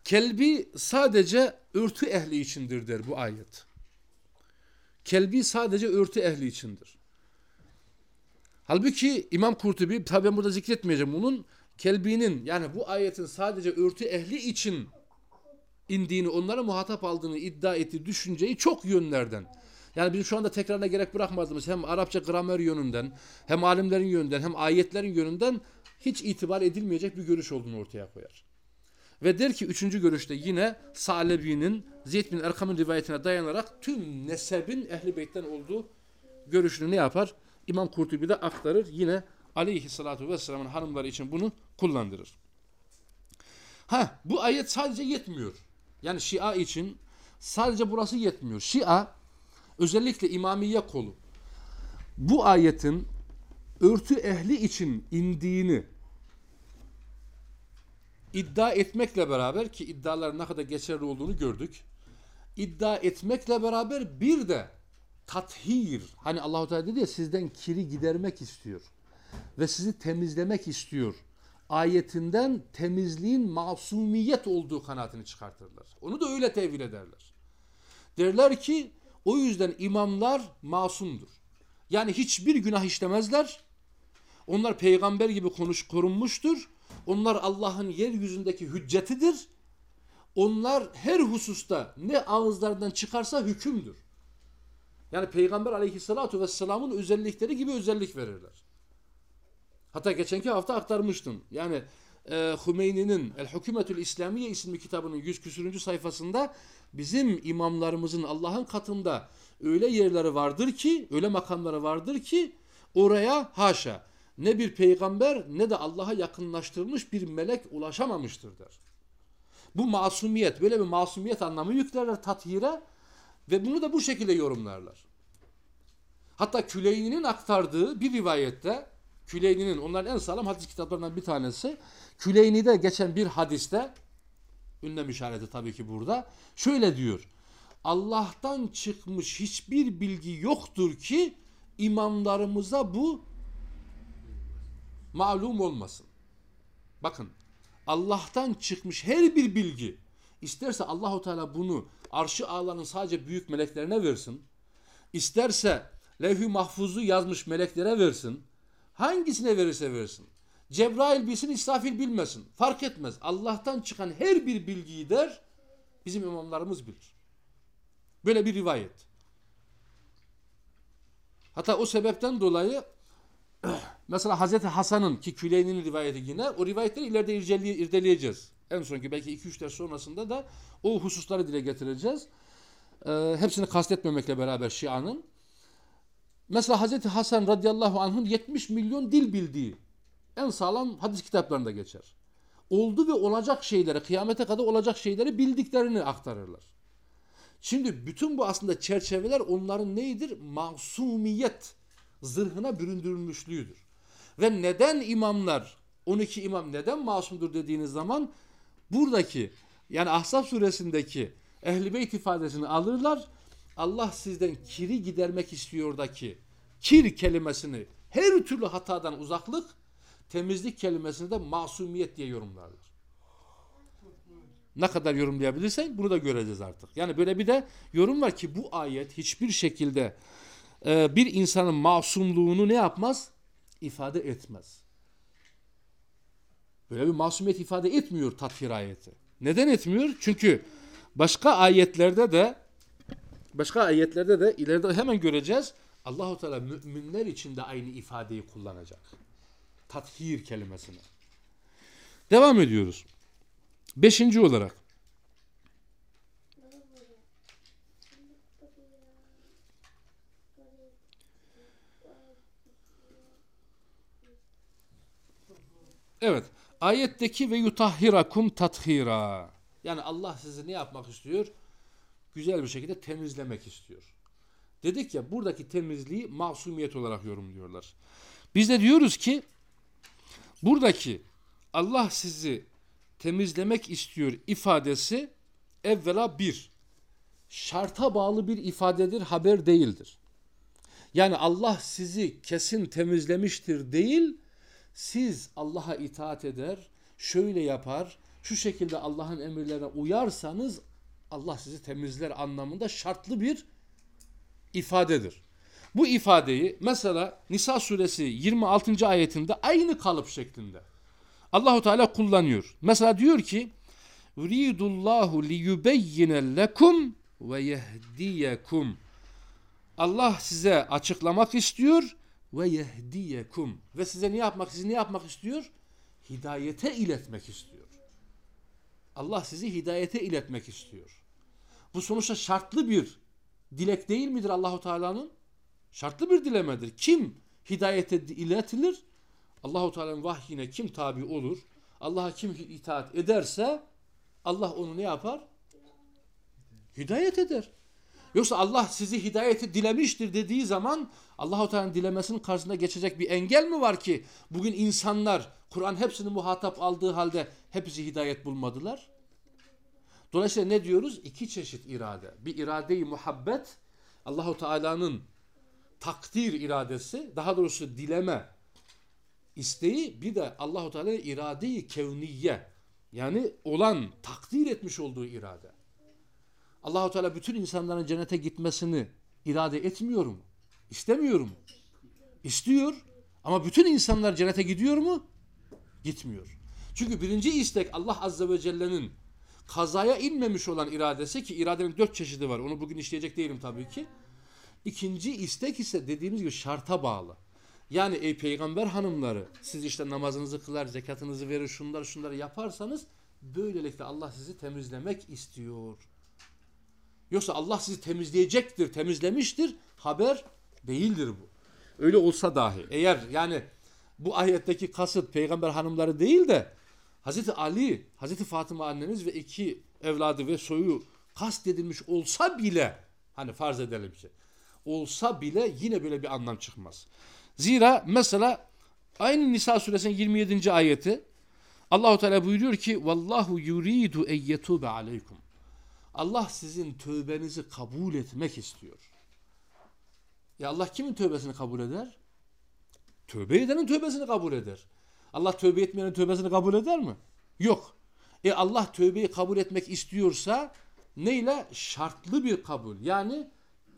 Kelbi sadece örtü ehli içindir der bu ayet. Kelbi sadece örtü ehli içindir. Halbuki İmam Kurtubi, tabi ben burada zikretmeyeceğim bunun, Kelbi'nin yani bu ayetin sadece örtü ehli için indiğini, onlara muhatap aldığını iddia ettiği düşünceyi çok yönlerden. Yani bizim şu anda tekrarına gerek bırakmadığımız hem Arapça gramer yönünden, hem alimlerin yönünden, hem ayetlerin yönünden hiç itibar edilmeyecek bir görüş olduğunu ortaya koyar. Ve der ki üçüncü görüşte yine Salebi'nin Zeyd bin Erkam'ın rivayetine dayanarak tüm nesebin ehli beytten olduğu görüşünü ne yapar? İmam Kurtubi de aktarır. Yine aleyhissalatu vesselamın hanımları için bunu kullandırır. Ha bu ayet sadece yetmiyor. Yani Şia için sadece burası yetmiyor. Şia özellikle İmamiye kolu bu ayetin örtü ehli için indiğini iddia etmekle beraber ki iddiaların ne kadar geçerli olduğunu gördük. İddia etmekle beraber bir de tathir hani Allahu Teala dedi ya sizden kiri gidermek istiyor ve sizi temizlemek istiyor. Ayetinden temizliğin masumiyet olduğu kanaatini çıkartırlar. Onu da öyle tevil ederler. Derler ki o yüzden imamlar masumdur. Yani hiçbir günah işlemezler. Onlar peygamber gibi konuş korunmuştur. Onlar Allah'ın yeryüzündeki hüccetidir. Onlar her hususta ne ağızlarından çıkarsa hükümdür. Yani Peygamber aleyhissalatu vesselamın özellikleri gibi özellik verirler. Hatta geçenki hafta aktarmıştım. Yani e, Hümeyni'nin El Hükümetül İslamiye isimli kitabının 100 küsürüncü sayfasında bizim imamlarımızın Allah'ın katında öyle yerleri vardır ki, öyle makamları vardır ki oraya haşa ne bir peygamber ne de Allah'a yakınlaştırılmış bir melek ulaşamamıştır der. Bu masumiyet, böyle bir masumiyet anlamı yüklerler tathire ve bunu da bu şekilde yorumlarlar. Hatta Küleyni'nin aktardığı bir rivayette Küleyni'nin onların en sağlam hadis kitaplarından bir tanesi Küleyni'de geçen bir hadiste ünlem işareti tabii ki burada şöyle diyor. Allah'tan çıkmış hiçbir bilgi yoktur ki imamlarımıza bu malum olmasın. Bakın Allah'tan çıkmış her bir bilgi isterse Allahu Teala bunu arşı ağlarının sadece büyük meleklerine versin. isterse levh-i mahfuzu yazmış meleklere versin. Hangisine verirse versin. Cebrail bilsin, İsrafil bilmesin. Fark etmez. Allah'tan çıkan her bir bilgiyi der, bizim imamlarımız bilir. Böyle bir rivayet. Hatta o sebepten dolayı (clears throat) mesela Hazreti Hasan'ın ki Küleyni'nin rivayeti yine o rivayetleri ileride irdeleye- irdeleyeceğiz. En sonki belki 2-3 ders sonrasında da o hususları dile getireceğiz. Ee, hepsini kastetmemekle beraber Şia'nın. Mesela Hazreti Hasan radıyallahu anh'ın 70 milyon dil bildiği en sağlam hadis kitaplarında geçer. Oldu ve olacak şeyleri, kıyamete kadar olacak şeyleri bildiklerini aktarırlar. Şimdi bütün bu aslında çerçeveler onların neydir? Masumiyet zırhına büründürülmüşlüğüdür. Ve neden imamlar, 12 imam neden masumdur dediğiniz zaman buradaki yani Ahzab suresindeki Ehl-i Beyt ifadesini alırlar. Allah sizden kiri gidermek istiyordaki kir kelimesini her türlü hatadan uzaklık, temizlik kelimesini de masumiyet diye yorumlarlar. Ne kadar yorumlayabilirsen bunu da göreceğiz artık. Yani böyle bir de yorum var ki bu ayet hiçbir şekilde e, bir insanın masumluğunu ne yapmaz? İfade etmez. Böyle bir masumiyet ifade etmiyor tathir ayeti. Neden etmiyor? Çünkü başka ayetlerde de başka ayetlerde de ileride hemen göreceğiz. Allahu Teala müminler için de aynı ifadeyi kullanacak. Tathir kelimesini. Devam ediyoruz. Beşinci olarak Evet. Ayetteki ve yutahhirakum tathira. Yani Allah sizi ne yapmak istiyor? Güzel bir şekilde temizlemek istiyor. Dedik ya buradaki temizliği masumiyet olarak yorumluyorlar. Biz de diyoruz ki buradaki Allah sizi temizlemek istiyor ifadesi evvela bir şarta bağlı bir ifadedir, haber değildir. Yani Allah sizi kesin temizlemiştir değil, siz Allah'a itaat eder, şöyle yapar, şu şekilde Allah'ın emirlerine uyarsanız Allah sizi temizler anlamında şartlı bir ifadedir. Bu ifadeyi mesela Nisa suresi 26. ayetinde aynı kalıp şeklinde Allahu Teala kullanıyor. Mesela diyor ki: "Yuridullahu liyubeyyine lekum ve yehdiyekum." Allah size açıklamak istiyor ve yehdiyekum ve size ne yapmak sizi ne yapmak istiyor? Hidayete iletmek istiyor. Allah sizi hidayete iletmek istiyor. Bu sonuçta şartlı bir dilek değil midir Allahu Teala'nın? Şartlı bir dilemedir. Kim hidayete iletilir? Allahu Teala'nın vahyine kim tabi olur? Allah'a kim itaat ederse Allah onu ne yapar? Hidayet eder. Yoksa Allah sizi hidayeti dilemiştir dediği zaman Allahu Teala'nın dilemesinin karşısında geçecek bir engel mi var ki bugün insanlar Kur'an hepsini muhatap aldığı halde hepsi hidayet bulmadılar? Dolayısıyla ne diyoruz? İki çeşit irade. Bir irade-i muhabbet Allahu Teala'nın takdir iradesi, daha doğrusu dileme isteği bir de Allahu Teala'nın irade-i kevniye yani olan takdir etmiş olduğu irade. Allahu Teala bütün insanların cennete gitmesini irade etmiyor mu? İstemiyor mu? İstiyor. Ama bütün insanlar cennete gidiyor mu? Gitmiyor. Çünkü birinci istek Allah Azze ve Celle'nin kazaya inmemiş olan iradesi ki iradenin dört çeşidi var. Onu bugün işleyecek değilim tabii ki. İkinci istek ise dediğimiz gibi şarta bağlı. Yani ey peygamber hanımları siz işte namazınızı kılar, zekatınızı verir, şunları şunları yaparsanız böylelikle Allah sizi temizlemek istiyor. Yoksa Allah sizi temizleyecektir, temizlemiştir. Haber değildir bu. Öyle olsa dahi. Eğer yani bu ayetteki kasıt peygamber hanımları değil de Hazreti Ali, Hazreti Fatıma annemiz ve iki evladı ve soyu kastedilmiş olsa bile hani farz edelim ki olsa bile yine böyle bir anlam çıkmaz. Zira mesela aynı Nisa suresinin 27. ayeti Allahu Teala buyuruyor ki vallahu yuridu en yetube aleykum. Allah sizin tövbenizi kabul etmek istiyor. Ya Allah kimin tövbesini kabul eder? Tövbe edenin tövbesini kabul eder. Allah tövbe etmeyenin tövbesini kabul eder mi? Yok. E Allah tövbeyi kabul etmek istiyorsa neyle? Şartlı bir kabul. Yani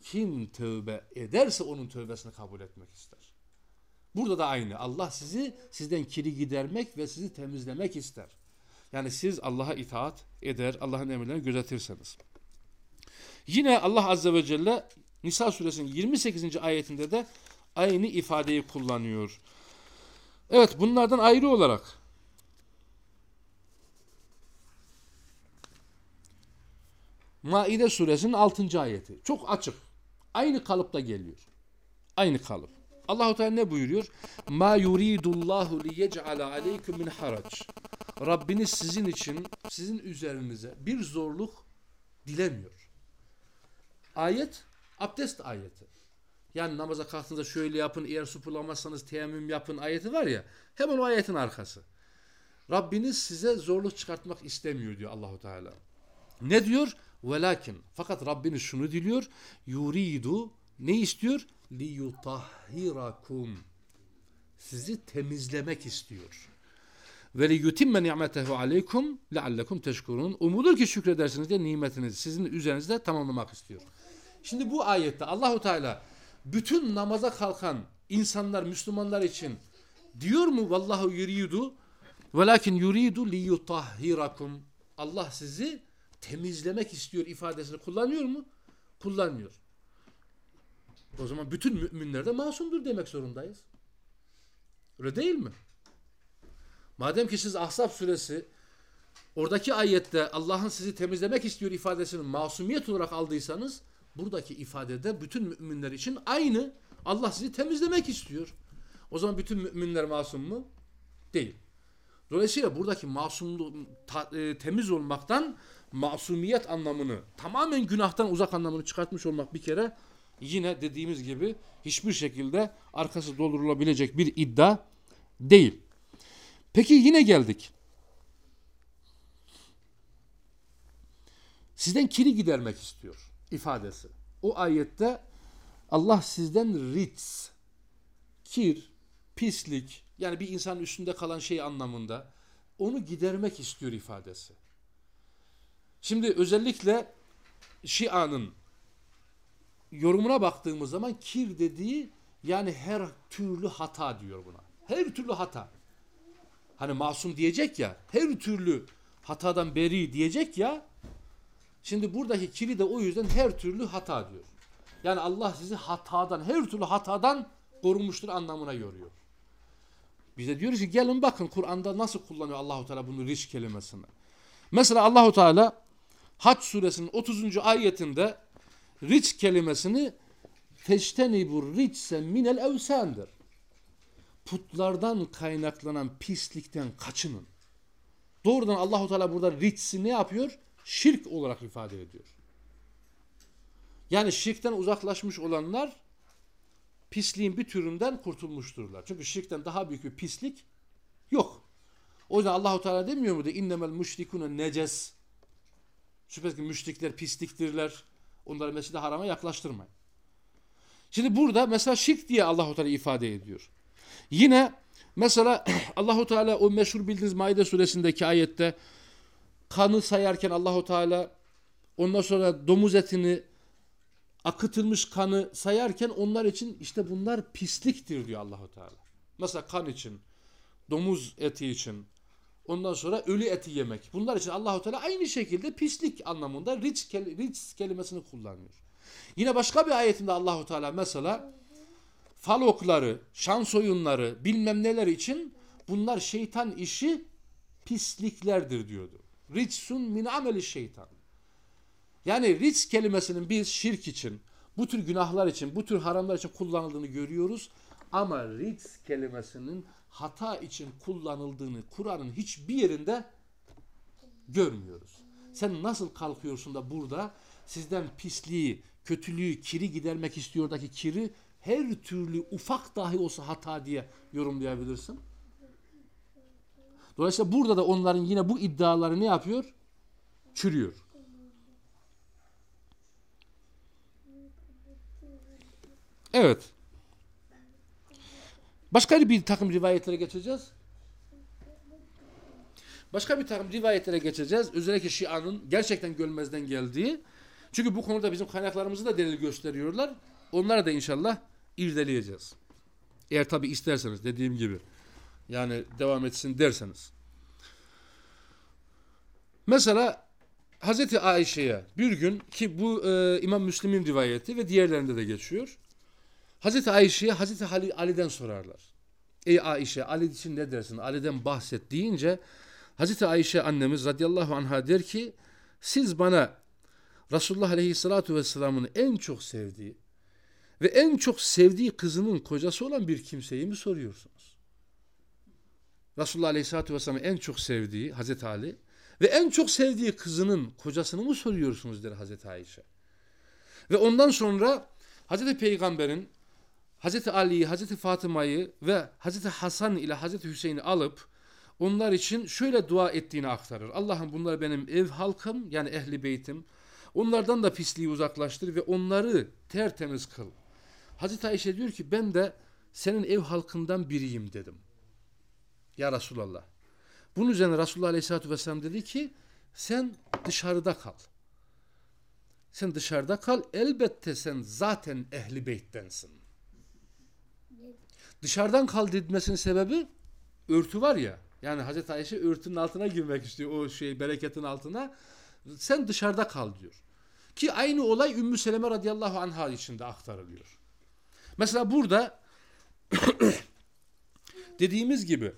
kim tövbe ederse onun tövbesini kabul etmek ister. Burada da aynı. Allah sizi sizden kiri gidermek ve sizi temizlemek ister. Yani siz Allah'a itaat eder, Allah'ın emirlerini gözetirseniz. Yine Allah Azze ve Celle Nisa suresinin 28. ayetinde de aynı ifadeyi kullanıyor. Evet bunlardan ayrı olarak Maide suresinin 6. ayeti. Çok açık. Aynı kalıpta geliyor. Aynı kalıp. Allahu Teala ne buyuruyor? Ma yuridullahu li yec'ala aleykum min harac. Rabbiniz sizin için, sizin üzerinize bir zorluk dilemiyor. Ayet abdest ayeti. Yani namaza kalktığınızda şöyle yapın, eğer su bulamazsanız teyemmüm yapın ayeti var ya. Hemen o ayetin arkası. Rabbiniz size zorluk çıkartmak istemiyor diyor Allahu Teala. Ne diyor? Velakin. Fakat Rabbiniz şunu diliyor. Yuridu. Ne istiyor? Li yutahhirakum. Sizi temizlemek istiyor. Ve li yutimme ni'metehu aleykum leallekum teşkurun. Umudur ki şükredersiniz de nimetinizi sizin üzerinizde tamamlamak istiyor. Şimdi bu ayette Allahu Teala bütün namaza kalkan insanlar, Müslümanlar için diyor mu vallahu yuridu velakin yuridu li yutahhirakum. Allah sizi temizlemek istiyor ifadesini kullanıyor mu? Kullanmıyor. O zaman bütün müminler de masumdur demek zorundayız. Öyle değil mi? Madem ki siz Ahzab suresi oradaki ayette Allah'ın sizi temizlemek istiyor ifadesini masumiyet olarak aldıysanız buradaki ifadede bütün müminler için aynı Allah sizi temizlemek istiyor. O zaman bütün müminler masum mu? Değil. Dolayısıyla buradaki masumluk e, temiz olmaktan masumiyet anlamını tamamen günahtan uzak anlamını çıkartmış olmak bir kere yine dediğimiz gibi hiçbir şekilde arkası doldurulabilecek bir iddia değil. Peki yine geldik. Sizden kiri gidermek istiyor ifadesi. O ayette Allah sizden ritz, kir, pislik yani bir insanın üstünde kalan şey anlamında onu gidermek istiyor ifadesi. Şimdi özellikle Şia'nın yorumuna baktığımız zaman kir dediği yani her türlü hata diyor buna. Her türlü hata. Hani masum diyecek ya her türlü hatadan beri diyecek ya şimdi buradaki kiri de o yüzden her türlü hata diyor. Yani Allah sizi hatadan her türlü hatadan korumuştur anlamına yoruyor. Biz de diyoruz ki gelin bakın Kur'an'da nasıl kullanıyor Allahu Teala bunu risk kelimesini. Mesela Allahu Teala Hac suresinin 30. ayetinde riç kelimesini feştenibur riçse minel evsendir. Putlardan kaynaklanan pislikten kaçının. Doğrudan Allahu Teala burada riçsi ne yapıyor? Şirk olarak ifade ediyor. Yani şirkten uzaklaşmış olanlar pisliğin bir türünden kurtulmuşturlar. Çünkü şirkten daha büyük bir pislik yok. O yüzden Allahu Teala demiyor mu da innemel müşrikune neces Şüphesiz ki müşrikler pisliktirler. Onları mescid harama yaklaştırmayın. Şimdi burada mesela şirk diye Allahu Teala ifade ediyor. Yine mesela (clears throat) Allahu Teala o meşhur bildiğiniz Maide suresindeki ayette kanı sayarken Allahu Teala ondan sonra domuz etini akıtılmış kanı sayarken onlar için işte bunlar pisliktir diyor Allahu Teala. Mesela kan için, domuz eti için, Ondan sonra ölü eti yemek. Bunlar için Allahu Teala aynı şekilde pislik anlamında riç, riç kelimesini kullanıyor. Yine başka bir ayetinde Allahu Teala mesela fal okları, şans oyunları, bilmem neler için bunlar şeytan işi pisliklerdir diyordu. Ritsun min ameli şeytan. Yani riç kelimesinin biz şirk için, bu tür günahlar için, bu tür haramlar için kullanıldığını görüyoruz. Ama riç kelimesinin hata için kullanıldığını Kur'an'ın hiçbir yerinde görmüyoruz. Sen nasıl kalkıyorsun da burada sizden pisliği, kötülüğü, kiri gidermek istiyordaki kiri her türlü ufak dahi olsa hata diye yorumlayabilirsin. Dolayısıyla burada da onların yine bu iddiaları ne yapıyor? Çürüyor. Evet. Başka bir takım rivayetlere geçeceğiz. Başka bir takım rivayetlere geçeceğiz. Özellikle Şia'nın gerçekten görmezden geldiği. Çünkü bu konuda bizim kaynaklarımızı da delil gösteriyorlar. Onları da inşallah irdeleyeceğiz. Eğer tabi isterseniz dediğim gibi. Yani devam etsin derseniz. Mesela Hazreti Ayşe'ye bir gün ki bu e, İmam Müslim'in rivayeti ve diğerlerinde de geçiyor. Hazreti Ayşe'ye Hazreti Ali, Ali'den sorarlar. Ey Ayşe Ali için ne dersin? Ali'den bahset deyince Hazreti Ayşe annemiz radıyallahu anha der ki siz bana Resulullah aleyhissalatu vesselamın en çok sevdiği ve en çok sevdiği kızının kocası olan bir kimseyi mi soruyorsunuz? Resulullah aleyhissalatu vesselamın en çok sevdiği Hazreti Ali ve en çok sevdiği kızının kocasını mı soruyorsunuz der Hazreti Ayşe. Ve ondan sonra Hazreti Peygamber'in Hazreti Ali'yi, Hazreti Fatıma'yı ve Hazreti Hasan ile Hazreti Hüseyin'i alıp onlar için şöyle dua ettiğini aktarır. Allah'ım bunlar benim ev halkım yani ehli beytim. Onlardan da pisliği uzaklaştır ve onları tertemiz kıl. Hazreti Ayşe diyor ki ben de senin ev halkından biriyim dedim. Ya Resulallah. Bunun üzerine Resulullah Aleyhisselatü Vesselam dedi ki sen dışarıda kal. Sen dışarıda kal. Elbette sen zaten ehli beyttensin. Dışarıdan kal demesinin sebebi örtü var ya. Yani Hazreti Ayşe örtünün altına girmek istiyor o şey bereketin altına. Sen dışarıda kal diyor. Ki aynı olay Ümmü Seleme radıyallahu anha için de aktarılıyor. Mesela burada (coughs) dediğimiz gibi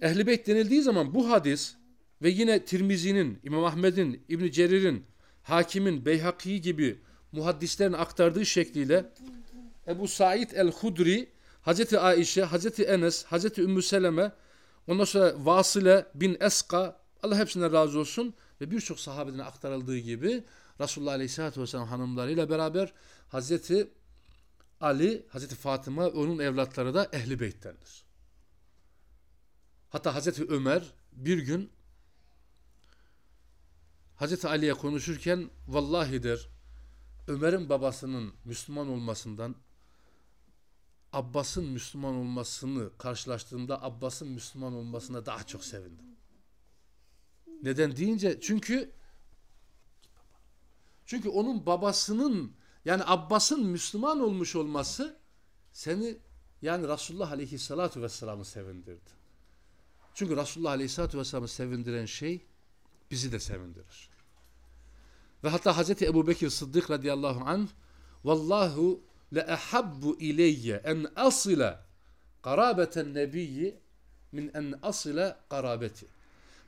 Ehl-i Beyt denildiği zaman bu hadis ve yine Tirmizi'nin, İmam Ahmed'in, İbn Cerir'in, Hakim'in, Beyhaki gibi muhaddislerin aktardığı şekliyle Ebu Said el-Hudri, Hazreti Aişe, Hazreti Enes, Hazreti Ümmü Seleme, ondan sonra Vasile bin Eska, Allah hepsine razı olsun ve birçok sahabeden aktarıldığı gibi Resulullah Aleyhisselatü Vesselam hanımlarıyla beraber Hazreti Ali, Hazreti Fatıma onun evlatları da Ehli Beyt'tendir. Hatta Hazreti Ömer bir gün Hazreti Ali'ye konuşurken vallahi der Ömer'in babasının Müslüman olmasından Abbas'ın Müslüman olmasını karşılaştığımda Abbas'ın Müslüman olmasına daha çok sevindim. Neden deyince çünkü çünkü onun babasının yani Abbas'ın Müslüman olmuş olması seni yani Resulullah Aleyhisselatü Vesselam'ı sevindirdi. Çünkü Resulullah Aleyhisselatü Vesselam'ı sevindiren şey bizi de sevindirir. Ve hatta Hazreti Ebu Bekir Sıddık radıyallahu anh Vallahu le ehabbu ileyye en asile karabeten nebiyyi min en asile karabeti.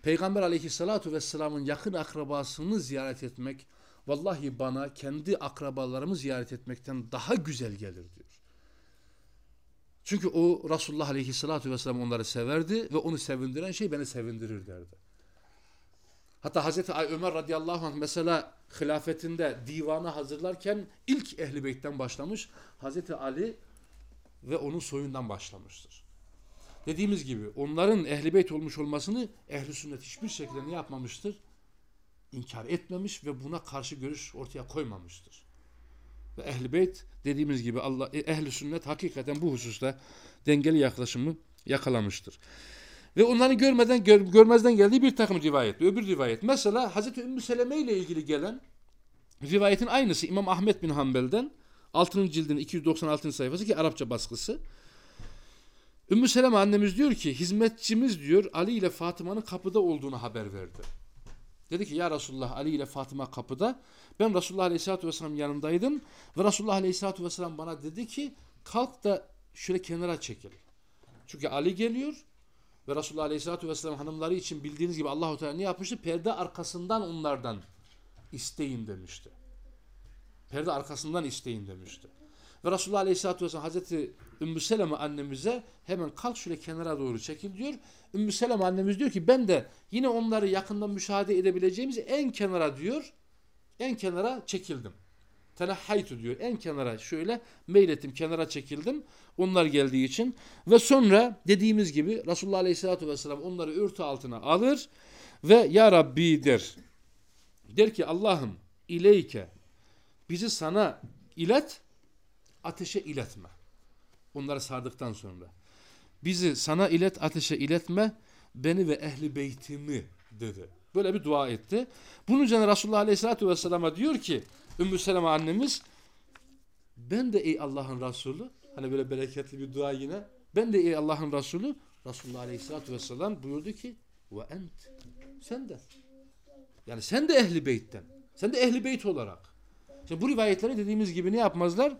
Peygamber aleyhissalatu vesselamın yakın akrabasını ziyaret etmek vallahi bana kendi akrabalarımı ziyaret etmekten daha güzel gelir diyor. Çünkü o Resulullah Aleyhisselatü Vesselam onları severdi ve onu sevindiren şey beni sevindirir derdi. Hatta Hazreti Ömer radıyallahu anh mesela hilafetinde divanı hazırlarken ilk ehli beytten başlamış. Hazreti Ali ve onun soyundan başlamıştır. Dediğimiz gibi onların ehli beyt olmuş olmasını ehli sünnet hiçbir şekilde ne yapmamıştır? İnkar etmemiş ve buna karşı görüş ortaya koymamıştır. Ve ehl beyt dediğimiz gibi Allah e, ehli sünnet hakikaten bu hususta dengeli yaklaşımı yakalamıştır. Ve onların görmeden gör, görmezden geldiği bir takım rivayet. Öbür rivayet. Mesela Hazreti Ümmü Seleme ile ilgili gelen rivayetin aynısı İmam Ahmet bin Hanbel'den 6. cildin 296. sayfası ki Arapça baskısı. Ümmü Seleme annemiz diyor ki hizmetçimiz diyor Ali ile Fatıma'nın kapıda olduğunu haber verdi. Dedi ki ya Resulullah Ali ile Fatıma kapıda. Ben Resulullah Aleyhisselatü Vesselam yanındaydım. Ve Resulullah Aleyhisselatü Vesselam bana dedi ki kalk da şöyle kenara çekil. Çünkü Ali geliyor ve Resulullah Aleyhisselatü Vesselam hanımları için bildiğiniz gibi Allahu Teala ne yapmıştı? Perde arkasından onlardan isteyin demişti. Perde arkasından isteyin demişti. Ve Resulullah Aleyhisselatü Vesselam Hazreti Ümmü Seleme annemize hemen kalk şöyle kenara doğru çekil diyor. Ümmü Seleme annemiz diyor ki ben de yine onları yakından müşahede edebileceğimiz en kenara diyor. En kenara çekildim. Tenahhaytu diyor. En kenara şöyle meylettim kenara çekildim. Onlar geldiği için. Ve sonra dediğimiz gibi Resulullah Aleyhisselatü Vesselam onları örtü altına alır ve Ya Rabbi der. Der ki Allah'ım ileyke bizi sana ilet ateşe iletme. Onları sardıktan sonra. Bizi sana ilet ateşe iletme beni ve ehli beytimi dedi. Böyle bir dua etti. Bunun üzerine Resulullah Aleyhisselatü Vesselam'a diyor ki Ümmü Seleme annemiz ben de ey Allah'ın Resulü hani böyle bereketli bir dua yine ben de ey Allah'ın Resulü Resulullah Aleyhisselatü Vesselam buyurdu ki ve ent sen de yani sen de ehli beytten sen de ehli beyt olarak Şimdi bu rivayetleri dediğimiz gibi ne yapmazlar?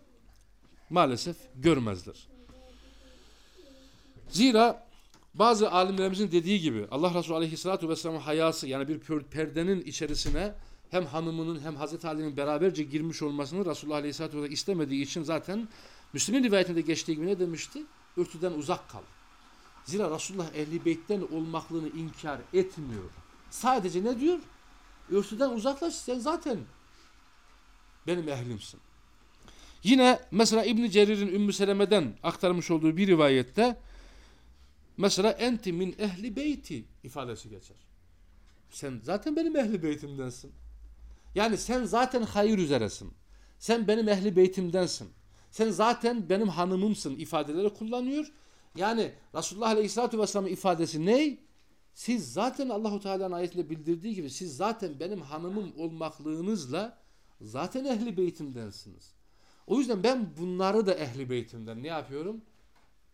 Maalesef görmezler. Zira bazı alimlerimizin dediği gibi Allah Resulü Aleyhisselatü Vesselam'ın hayası yani bir per- perdenin içerisine hem hanımının hem Hazreti Ali'nin beraberce girmiş olmasını Resulullah Aleyhisselatü Vesselam istemediği için zaten Müslümin rivayetinde geçtiği gibi ne demişti? Örtüden uzak kal. Zira Resulullah ehli beytten olmaklığını inkar etmiyor. Sadece ne diyor? Örtüden uzaklaş sen zaten benim ehlimsin. Yine mesela İbn Cerir'in Ümmü Seleme'den aktarmış olduğu bir rivayette mesela enti min ehli beyti ifadesi geçer. Sen zaten benim ehli beytimdensin. Yani sen zaten hayır üzeresin. Sen benim ehli beytimdensin. Sen zaten benim hanımımsın ifadeleri kullanıyor. Yani Resulullah Aleyhisselatü Vesselam'ın ifadesi ne? Siz zaten Allahu Teala'nın ayetinde bildirdiği gibi siz zaten benim hanımım olmaklığınızla zaten ehli beytimdensiniz. O yüzden ben bunları da ehli beytimden ne yapıyorum?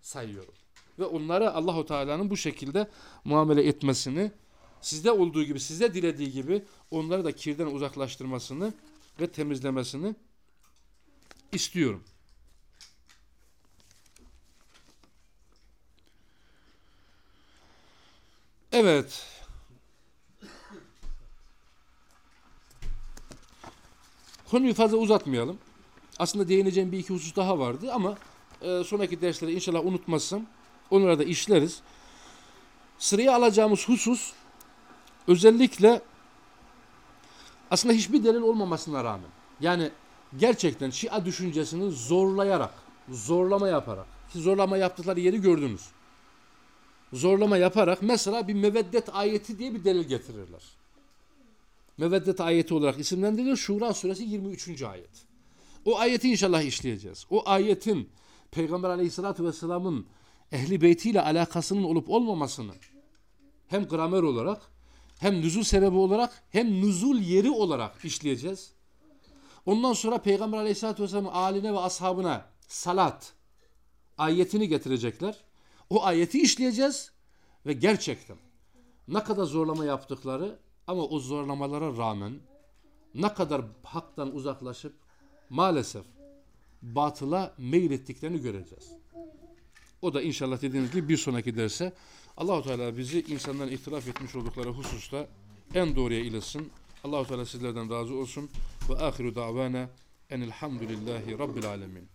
Sayıyorum. Ve onlara Allahu Teala'nın bu şekilde muamele etmesini sizde olduğu gibi, sizde dilediği gibi onları da kirden uzaklaştırmasını ve temizlemesini istiyorum. Evet. Konuyu fazla uzatmayalım. Aslında değineceğim bir iki husus daha vardı ama e, sonraki derslere inşallah unutmazsam onlara da işleriz. Sıraya alacağımız husus özellikle aslında hiçbir delil olmamasına rağmen yani gerçekten Şia düşüncesini zorlayarak, zorlama yaparak ki zorlama yaptıkları yeri gördünüz. Zorlama yaparak mesela bir meveddet ayeti diye bir delil getirirler. Meveddet ayeti olarak isimlendirilir. Şura suresi 23. ayet. O ayeti inşallah işleyeceğiz. O ayetin Peygamber aleyhissalatü vesselamın ehli beytiyle alakasının olup olmamasını hem gramer olarak hem nüzul sebebi olarak hem nüzul yeri olarak işleyeceğiz. Ondan sonra Peygamber aleyhissalatü vesselamın aline ve ashabına salat ayetini getirecekler. O ayeti işleyeceğiz ve gerçekten ne kadar zorlama yaptıkları ama o zorlamalara rağmen ne kadar haktan uzaklaşıp maalesef batıla meylettiklerini göreceğiz. O da inşallah dediğimiz gibi bir sonraki derse Allahu Teala bizi insanların itiraf etmiş oldukları hususta en doğruya iletsin. Allahu Teala sizlerden razı olsun ve ahiru davana enelhamdülillahi rabbil alemin.